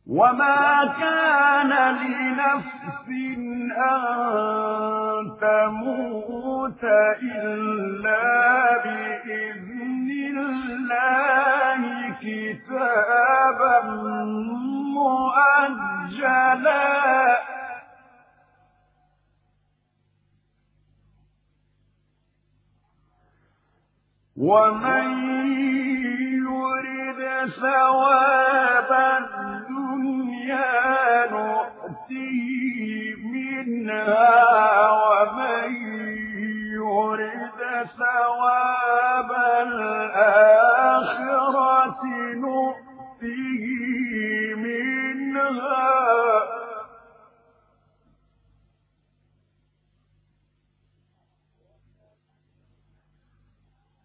وما كان لنفس أن تموت إلا بإذن الله كتابا مؤجلا. ومن يرد ثواب الدنيا نؤته منها ومن يرد ثواب الآخرة نؤته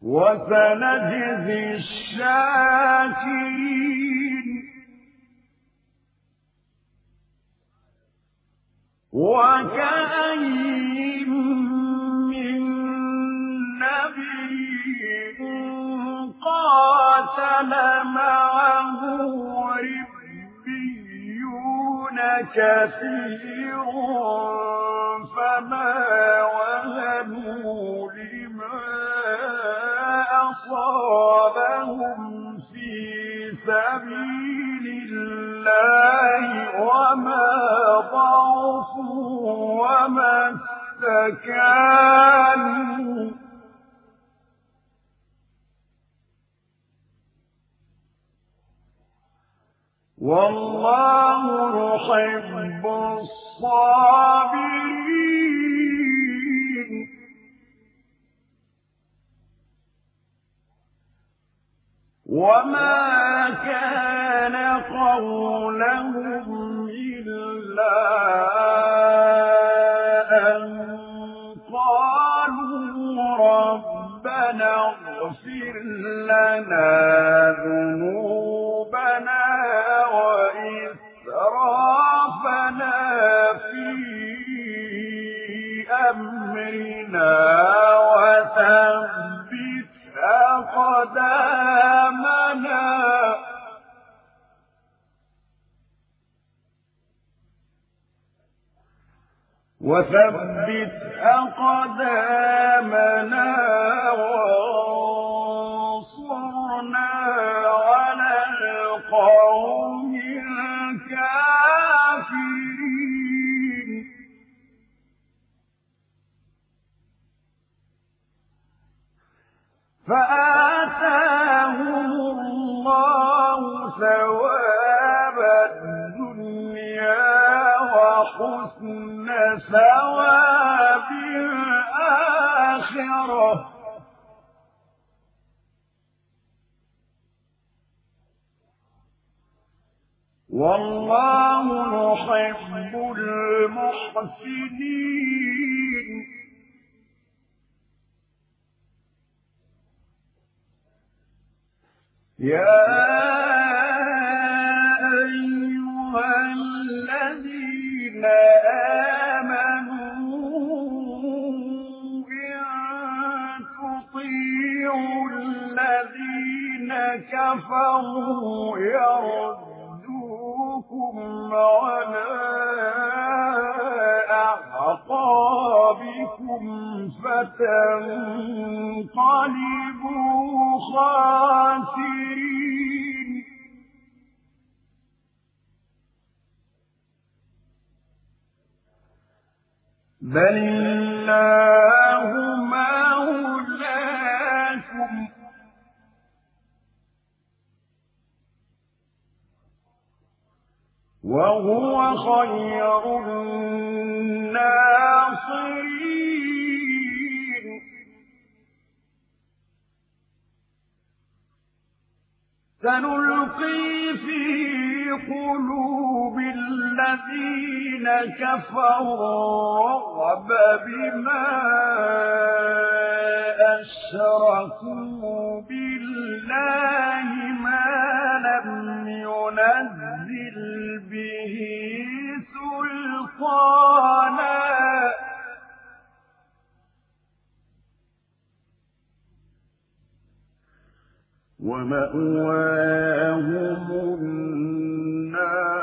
وسنجزي الشاكرين. وكأين من نبي قاتل معه ربيون كثير فما وهنوا أصابهم في سبيل الله وما ضعفوا وما استكانوا والله يحب الصابرين وما كان قولهم إلا أن قالوا ربنا اغفر لنا ذنوبنا وثبت أقدامنا وانصرنا على القوم الكافرين. فآتاهم الله ثواب وحسن ثواب الآخرة. والله يحب المحسنين. يا كفروا يردوكم على أعقابكم فتنقلبوا خاسرين. بل الله مولاكم وهو خير الناصرين سنلقي في قلوب الذين كفروا الرعب بما أشركوا بالله ما لم ينزل به سلطانا. ومأواهم النار.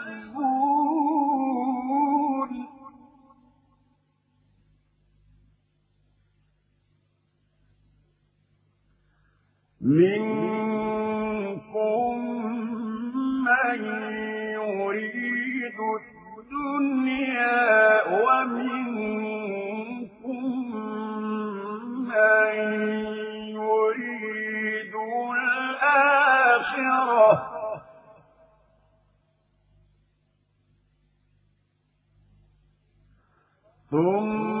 منكم من يريد الدنيا ومنكم من يريد الآخرة. ثم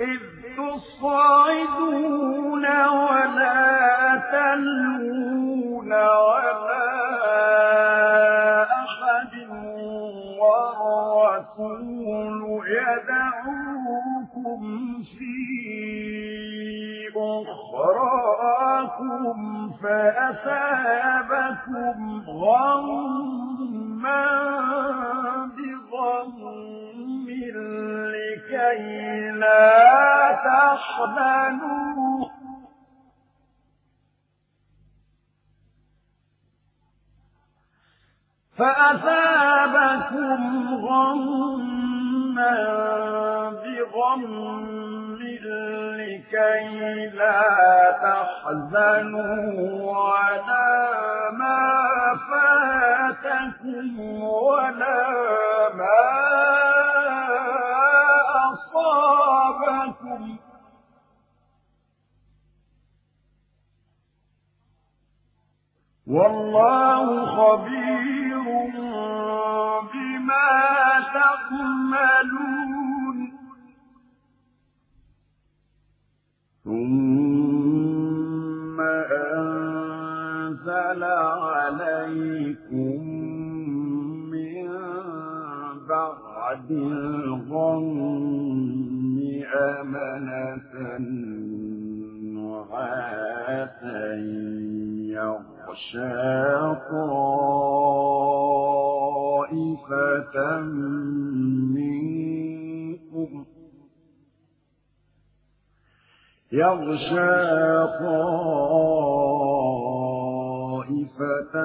إذ تصعدون ولا ولا والرسول يدعوكم في أخراكم فأثابكم غما بغم لكي لا تحزنوا. فأثابكم غما بغم لكي لا تحزنوا. على ما فاتكم ولا ما أصابكم والله خبير بما تعملون. ثم أنزل عليكم من بعد الغم أمنة نعاسا يغشى طائفة منكم. يغشى طائفة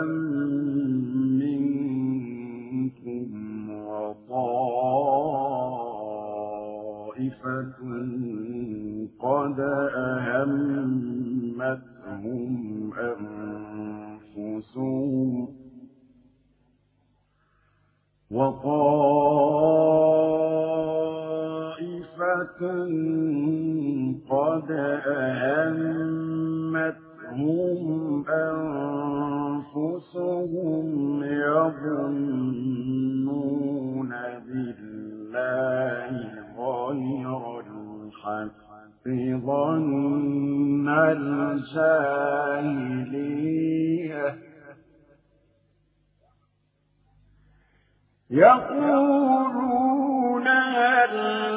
منكم وطائفة قد أهمتهم أنفسهم وطائفة قد أهمتهم أنفسهم يظنون بالله غير الحق ظن الجاهلية. يقولون هل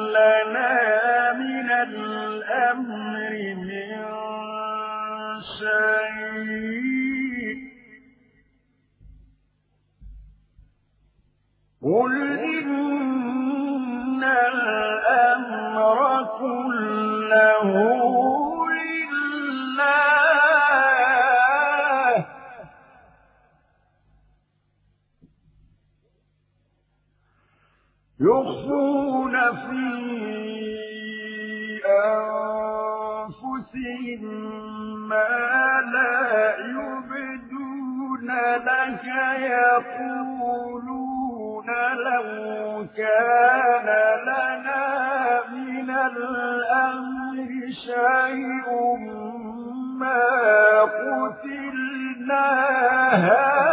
لنا من الأمر من شيء؟ قل يخفون في أنفسهم ما لا يبدون لك. يقولون لو كان لنا من الأمر شيء ما قتلنا هاهنا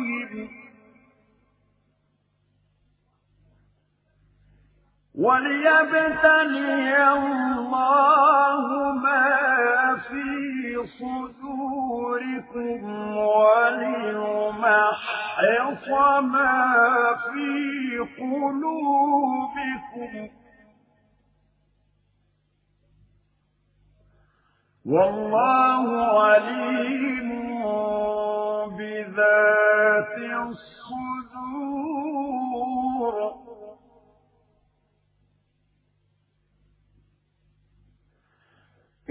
وليبتلي الله ما في صدوركم وليمحص ما في قلوبكم. والله عليم بذات الصدور.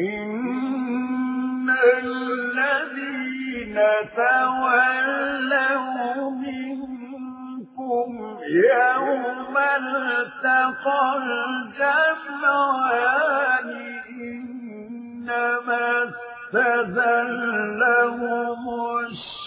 إن الذين تولوا منكم يوم التقى الجمعان إنما فذلهم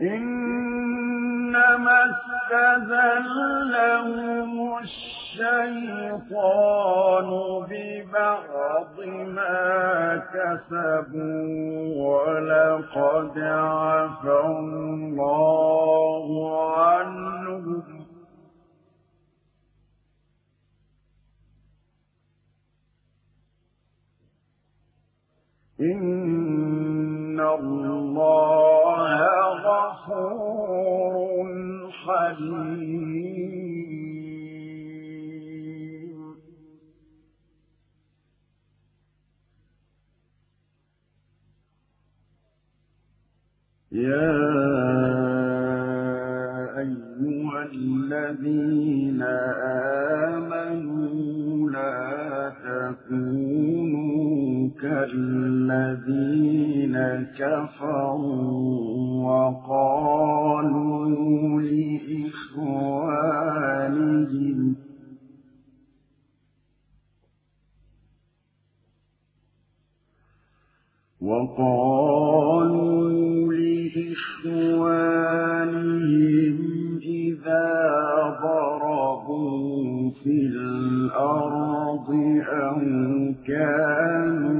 إنما استذلهم الشيطان ببعض ما كسبوا ولقد عفى الله عنهم. إن الله غفور حليم يا أيها الذين آمنوا لا تكونوا كالذين كفروا وقالوا لإخوانهم وقالوا لإخوانهم إذا ضربوا في الأرض أو كانوا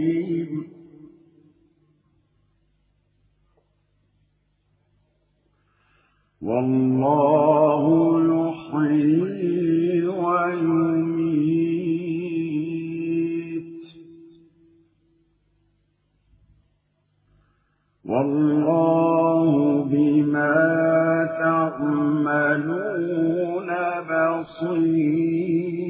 قلوبهم والله يحيي ويميت. والله بما تعملون بصير.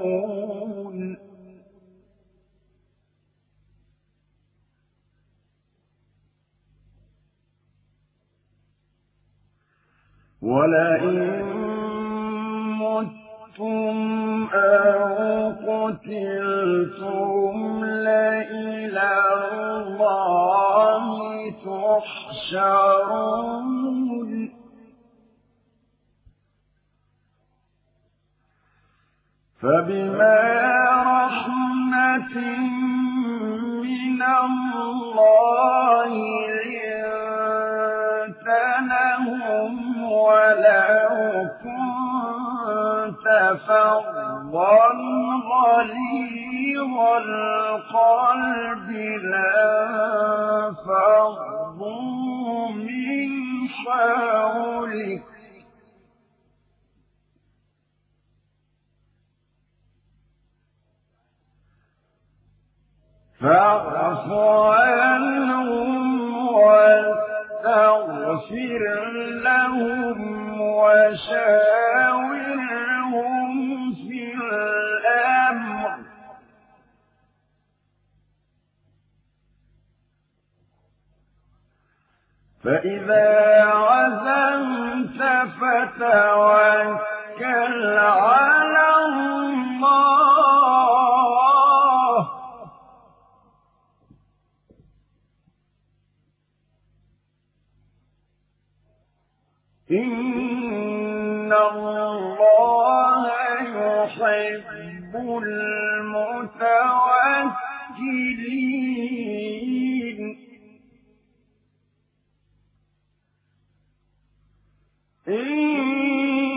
ولئن متم أو قتلتم لإلى الله تحشرون. فبما رحمة من الله ولو كنت فظا غليظ القلب لانفضوا من حولك فاعف عنهم واستغفر لهم وشاورهم في الأمر. فإذا عزمت فتوكل على الله. إن الله يحب المتوكلين إن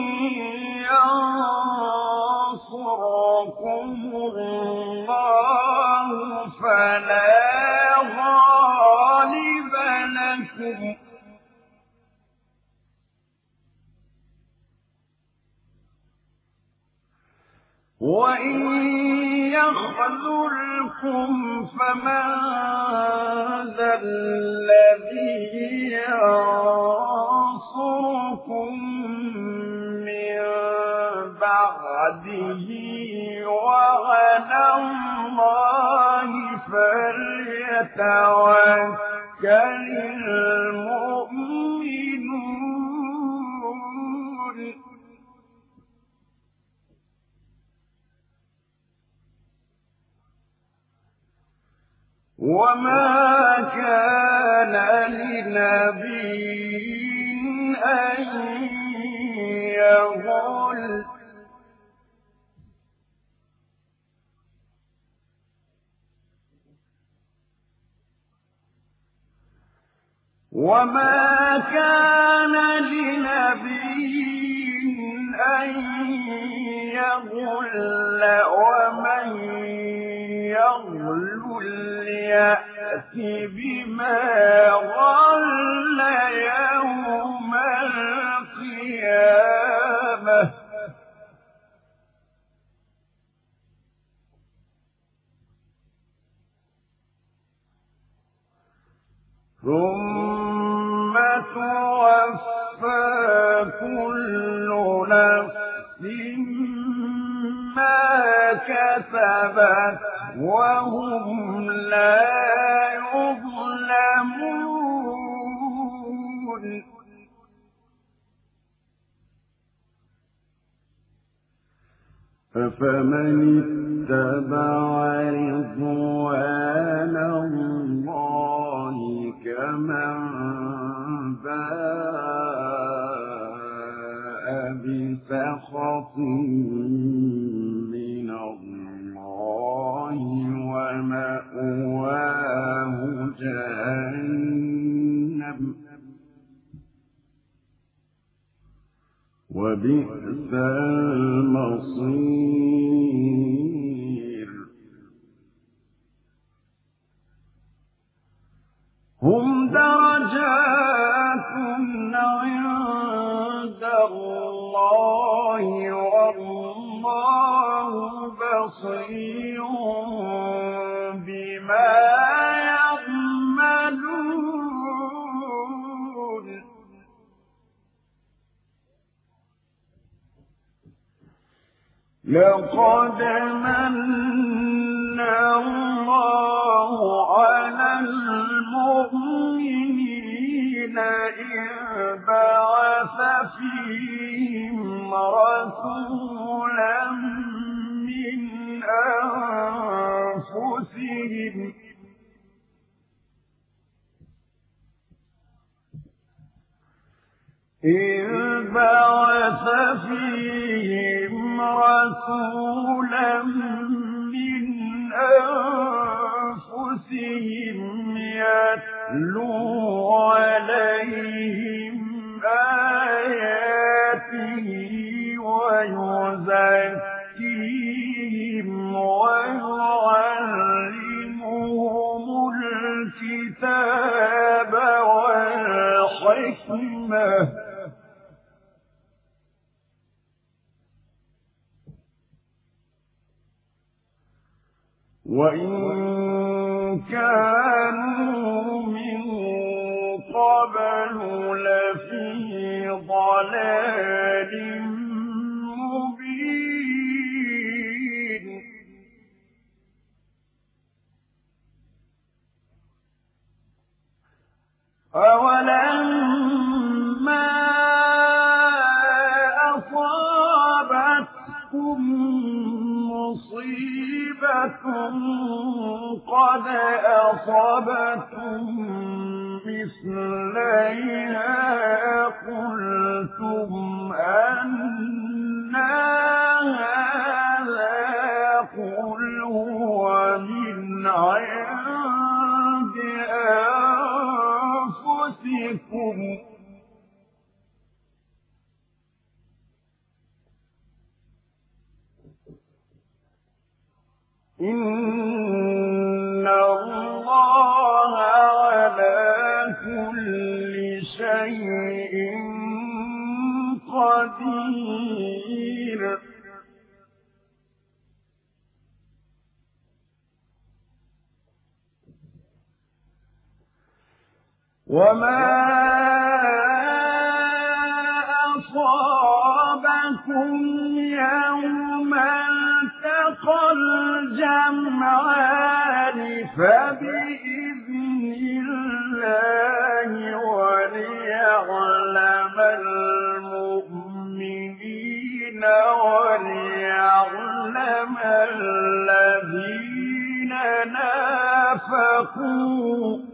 وإن يخذلكم فمن ذا الذي ينصركم من بعده وعلى الله فليتوكل المؤمنون وما كان لنبي أن يغل وما كان لنبي أن يغل ومن يغل ليأت بما غل يوم القيامة. ثم توفى كل نفس ما كسبت. وهم لا يظلمون. أفمن اتبع رضوان الله كمن باء بسخط ومأواه جهنم. وبئس المصير. هم درجات عند الله والله بصير بما يعملون لقد من الله على المؤمنين إذ بعث فيهم رسولا إذ بعث فيهم رسولا من أنفسهم يتلو عليهم آياته ويزكيهم ويعلمهم الكتاب والحكمة وإن كانوا من قبل لفي ضلال مبين. أولما قد أصبتم مثليها قلتم أن هذا قل هو من عند أنفسكم. إن الله على كل شيء قدير وما الجمعان فبإذن الله وليعلم المؤمنين وليعلم الذين نافقوا.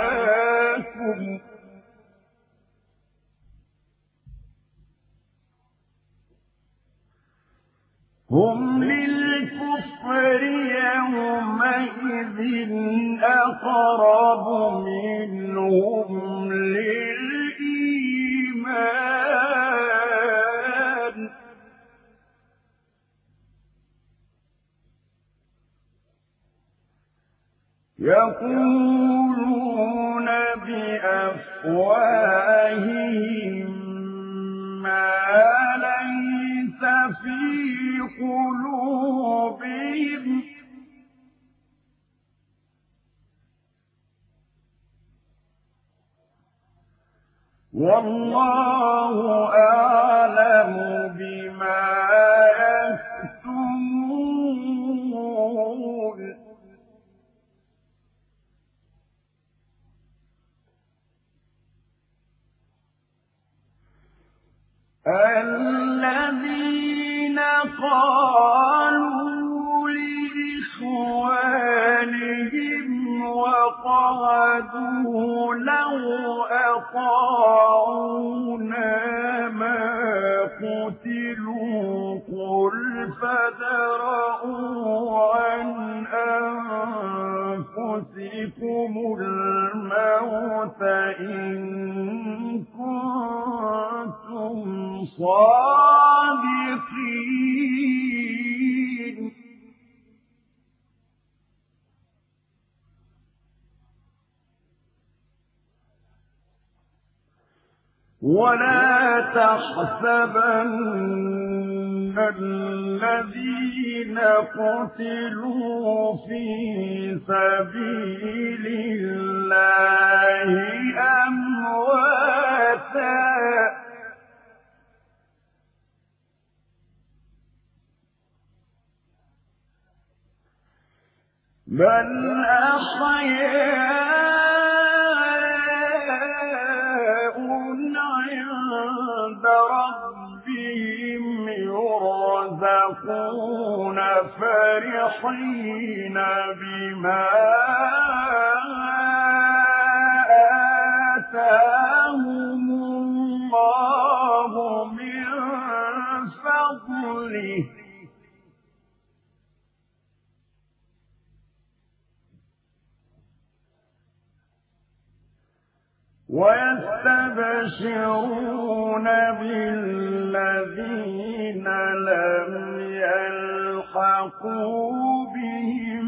لاتبعناكم هم للكفر يومئذ أقرب منهم للإيمان. يقولون بأفواههم ما ليس في قلوبهم. والله أعلم بما الذين قالوا لإخوانهم وقعدوا لو أطاعونا ما قتلوا قل فدرءوا عن أنفسكم الموت إن كنتم صادقين. ولا تحسبن الذين قتلوا في سبيل الله أمواتا. بل أحياء فرحين بما آتاهم الله من فضله. ويستبشرون بالذين لم يلحقوا بهم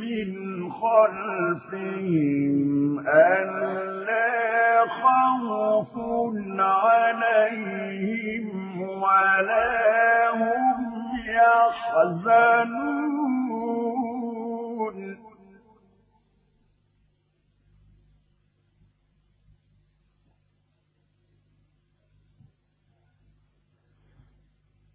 من خلفهم ألا خوف عليهم ولا هم يحزنون.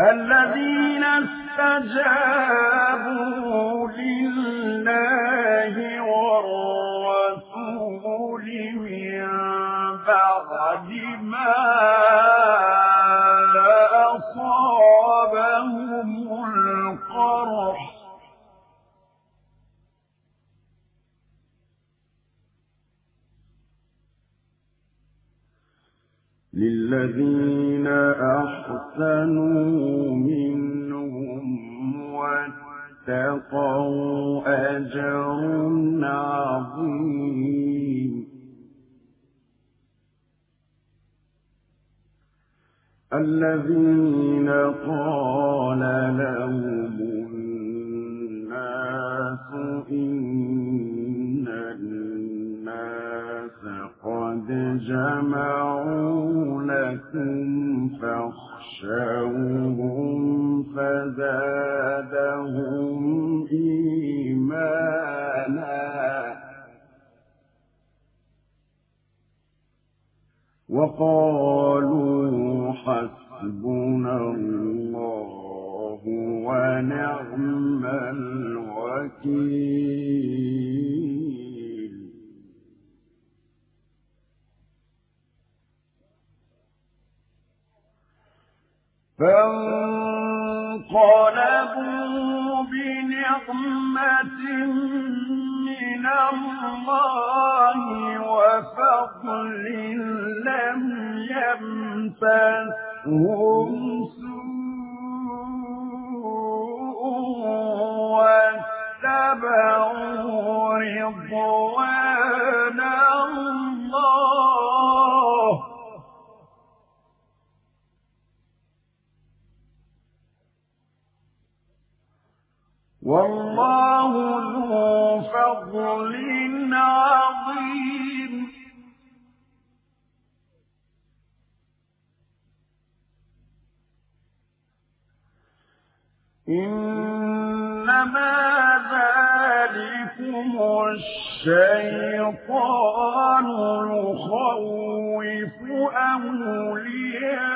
الذين استجابوا لله والرسول من بعد ما للذين أحسنوا منهم واتقوا اتقوا أجر عظيم. الذين قال لهم الناس إن قد جمعوا لكم فاخشوهم فزادهم إيمانا وقالوا حسبنا الله ونعم الوكيل فانقلبوا بنعمة من الله وفضل لم يمسسهم سوء واتبعوا رضوان الله والله ذو فضل عظيم. إنما ذلكم الشيطان يخوف أولياءه.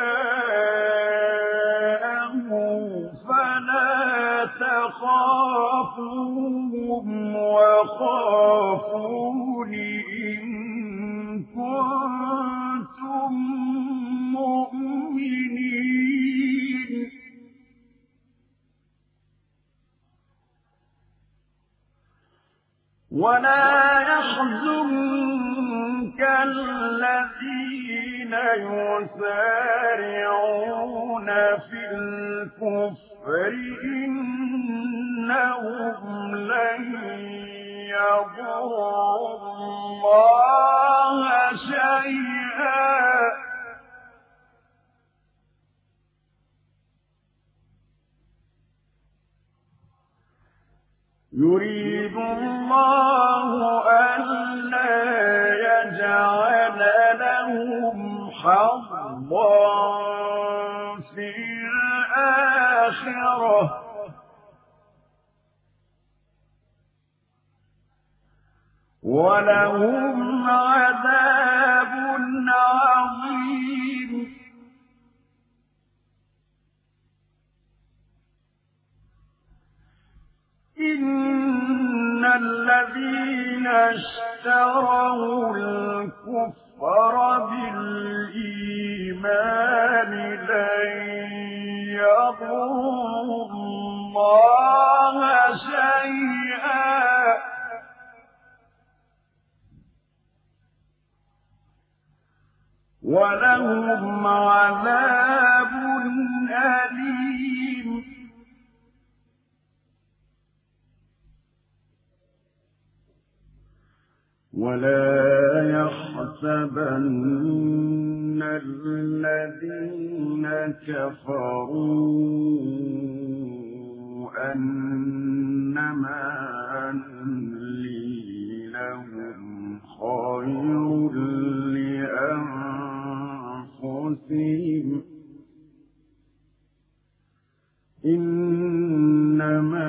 تخافوهم وخافون إن كنتم مؤمنين. ولا يحزنك الذين يسارعون في الكفر إنهم لن يضروا الله شيئا. يريد الله ألا يجعل لهم حظا. الآخرة ولهم عذاب عظيم. إن الذين اشتروا الكفر بالإيمان ولهم عذاب أليم. ولا يحسبن الذين كفروا أنما نملي لهم خير لأنفسهم إنما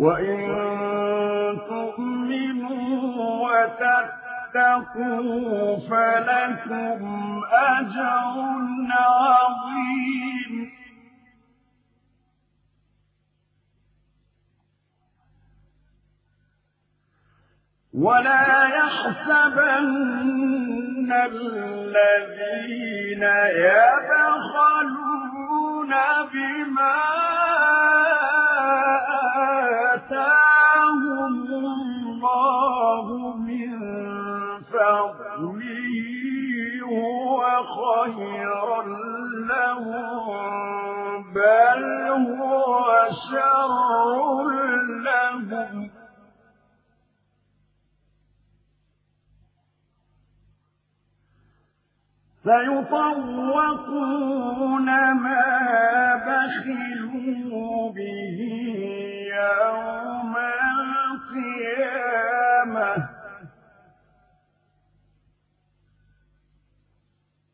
وإن تؤمنوا وتتقوا فلكم أجر عظيم. ولا يحسبن الذين يبخلون بما خيرا لهم بل هو شر لهم سيطوقون ما بخلوا به يوم القيامة.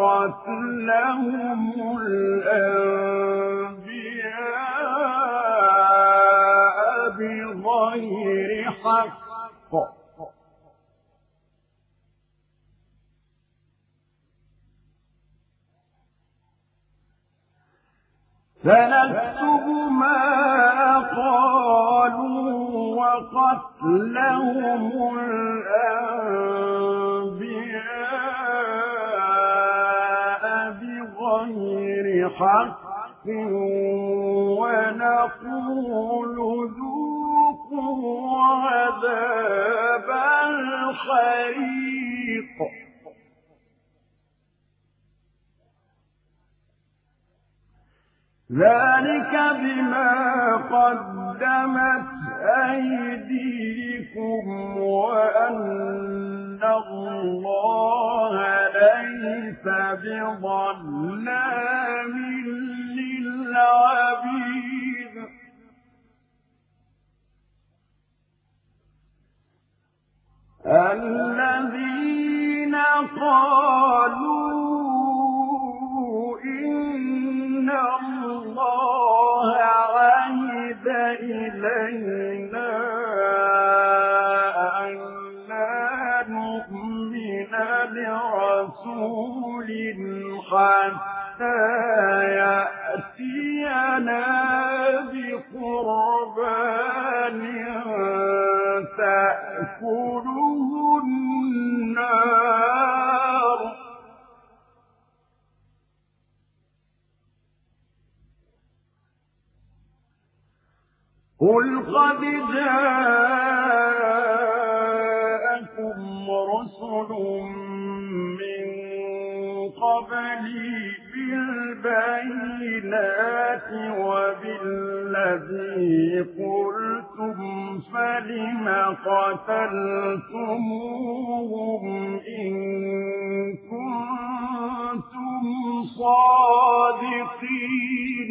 وقتلهم الأنبياء بغير حق. سنكتب ما قالوا وقتلهم الأنبياء بغير حق ونقول ذوقوا عذاب الحريق ذلك بما قدمت أيديكم وأن الله ليس بظلام للعبيد. الذين قالوا إن الله عهد إلينا لرسول حتى يأتينا بقربان تأكله النار. قل قد جاءكم رسل قبلي بالبينات وبالذي قلتم فلم قتلتموهم إن كنتم صادقين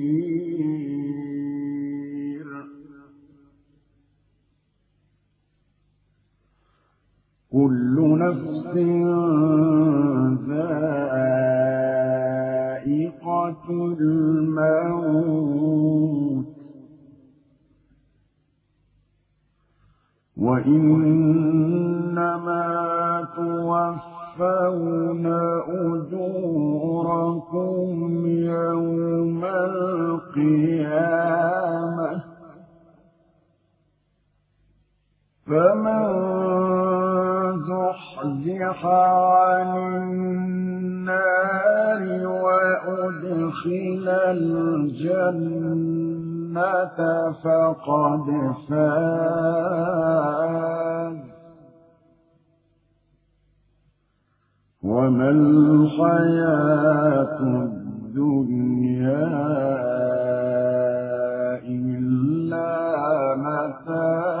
كل نفس ذائقة الموت. وإنما توفون أجوركم يوم القيامة. فمن زحزح عن النار وأدخل الجنة فقد فاز وما الحياة الدنيا إلا متاع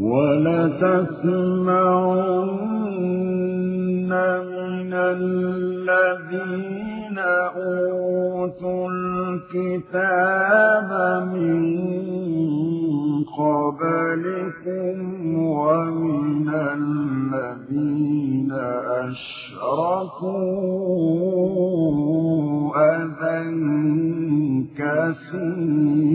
وَلَتَسْمَعُنَّ مِنَ الَّذِينَ أُوتُوا الْكِتَابَ مِن قَبْلِكُمْ وَمِنَ الَّذِينَ أَشْرَكُوا أَذًى كَثِيرًا.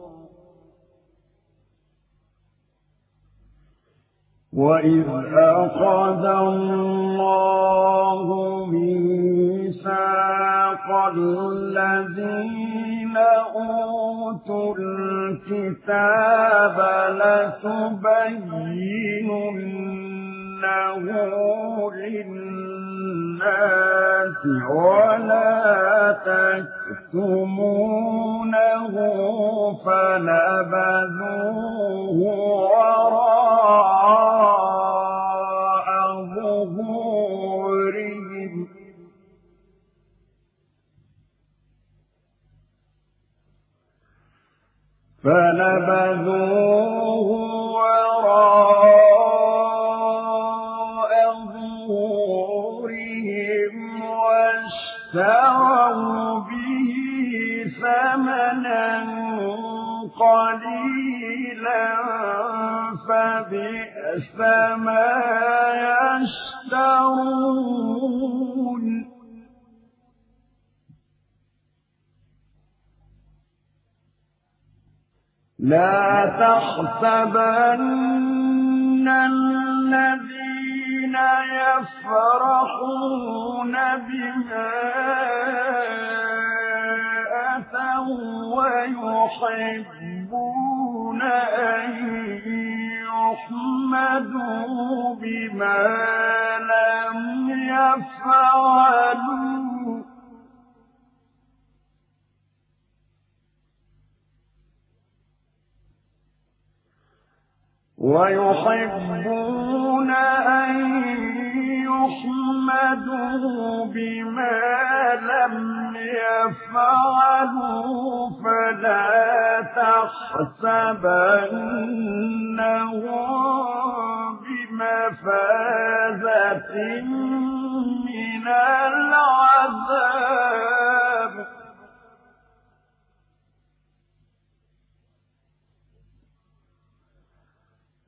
وَإِذْ أَخَذَ اللَّهُ مِيثَاقَ الَّذِينَ أُوتُوا الْكِتَابَ لَتُبَيِّنُنَّهُ لِلنَّاسِ وَلَا تَكْتُمُونَهُ فَنَبَذُوهُ وَرَاءَ ظُهُورِهِمْ. فنبذوه وراء واشتروا به ثمنا قليلا فبئس ما يشترون. لا تحسبن الذين يفرحون بما أتوا ويحبون أن يحمدوا بما لم يفعلوا. ويحبون أن يحمدوا بما لم يفعلوا فلا تحسبنهم بمفازة من العذاب.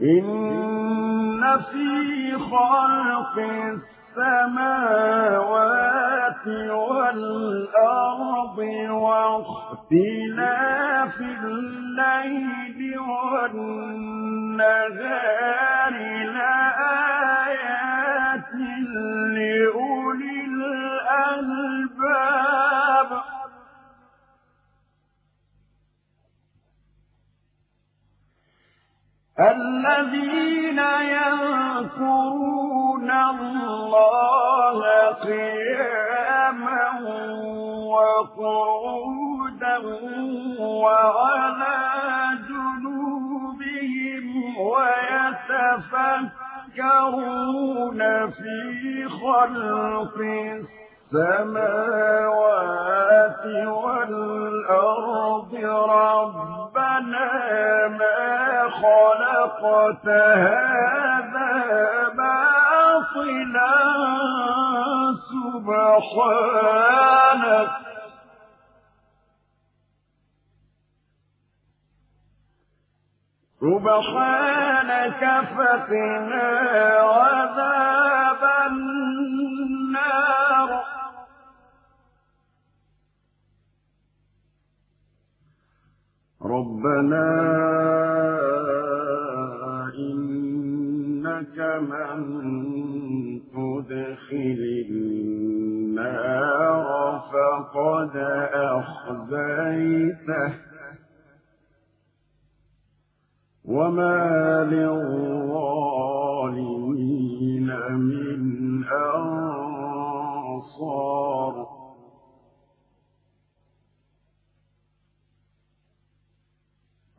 إن في خلق السماوات والأرض واختلاف الليل والنهار لآيات الذين يذكرون الله قياما وقعودا وعلى جنوبهم ويتفكرون في خلق السماوات والأرض ربنا ما خلقت هذا باطلا سبحانك. سبحانك فقنا عذاب النار. ربنا إنك من تدخل النار فقد أخزيته وما للظالمين من أنصار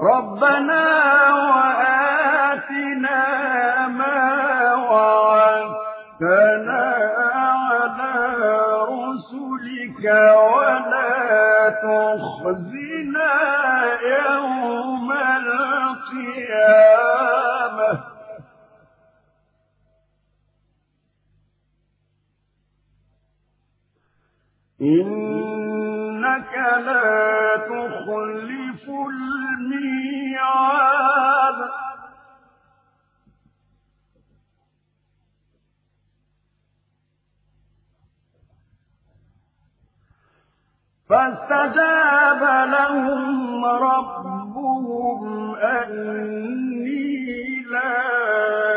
ربنا وآتنا ما وعدتنا على رسلك ولا تخزنا يوم القيامة. إنك لا فاستجاب لهم ربهم أني لا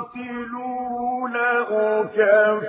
وقتلوا لأكفرن.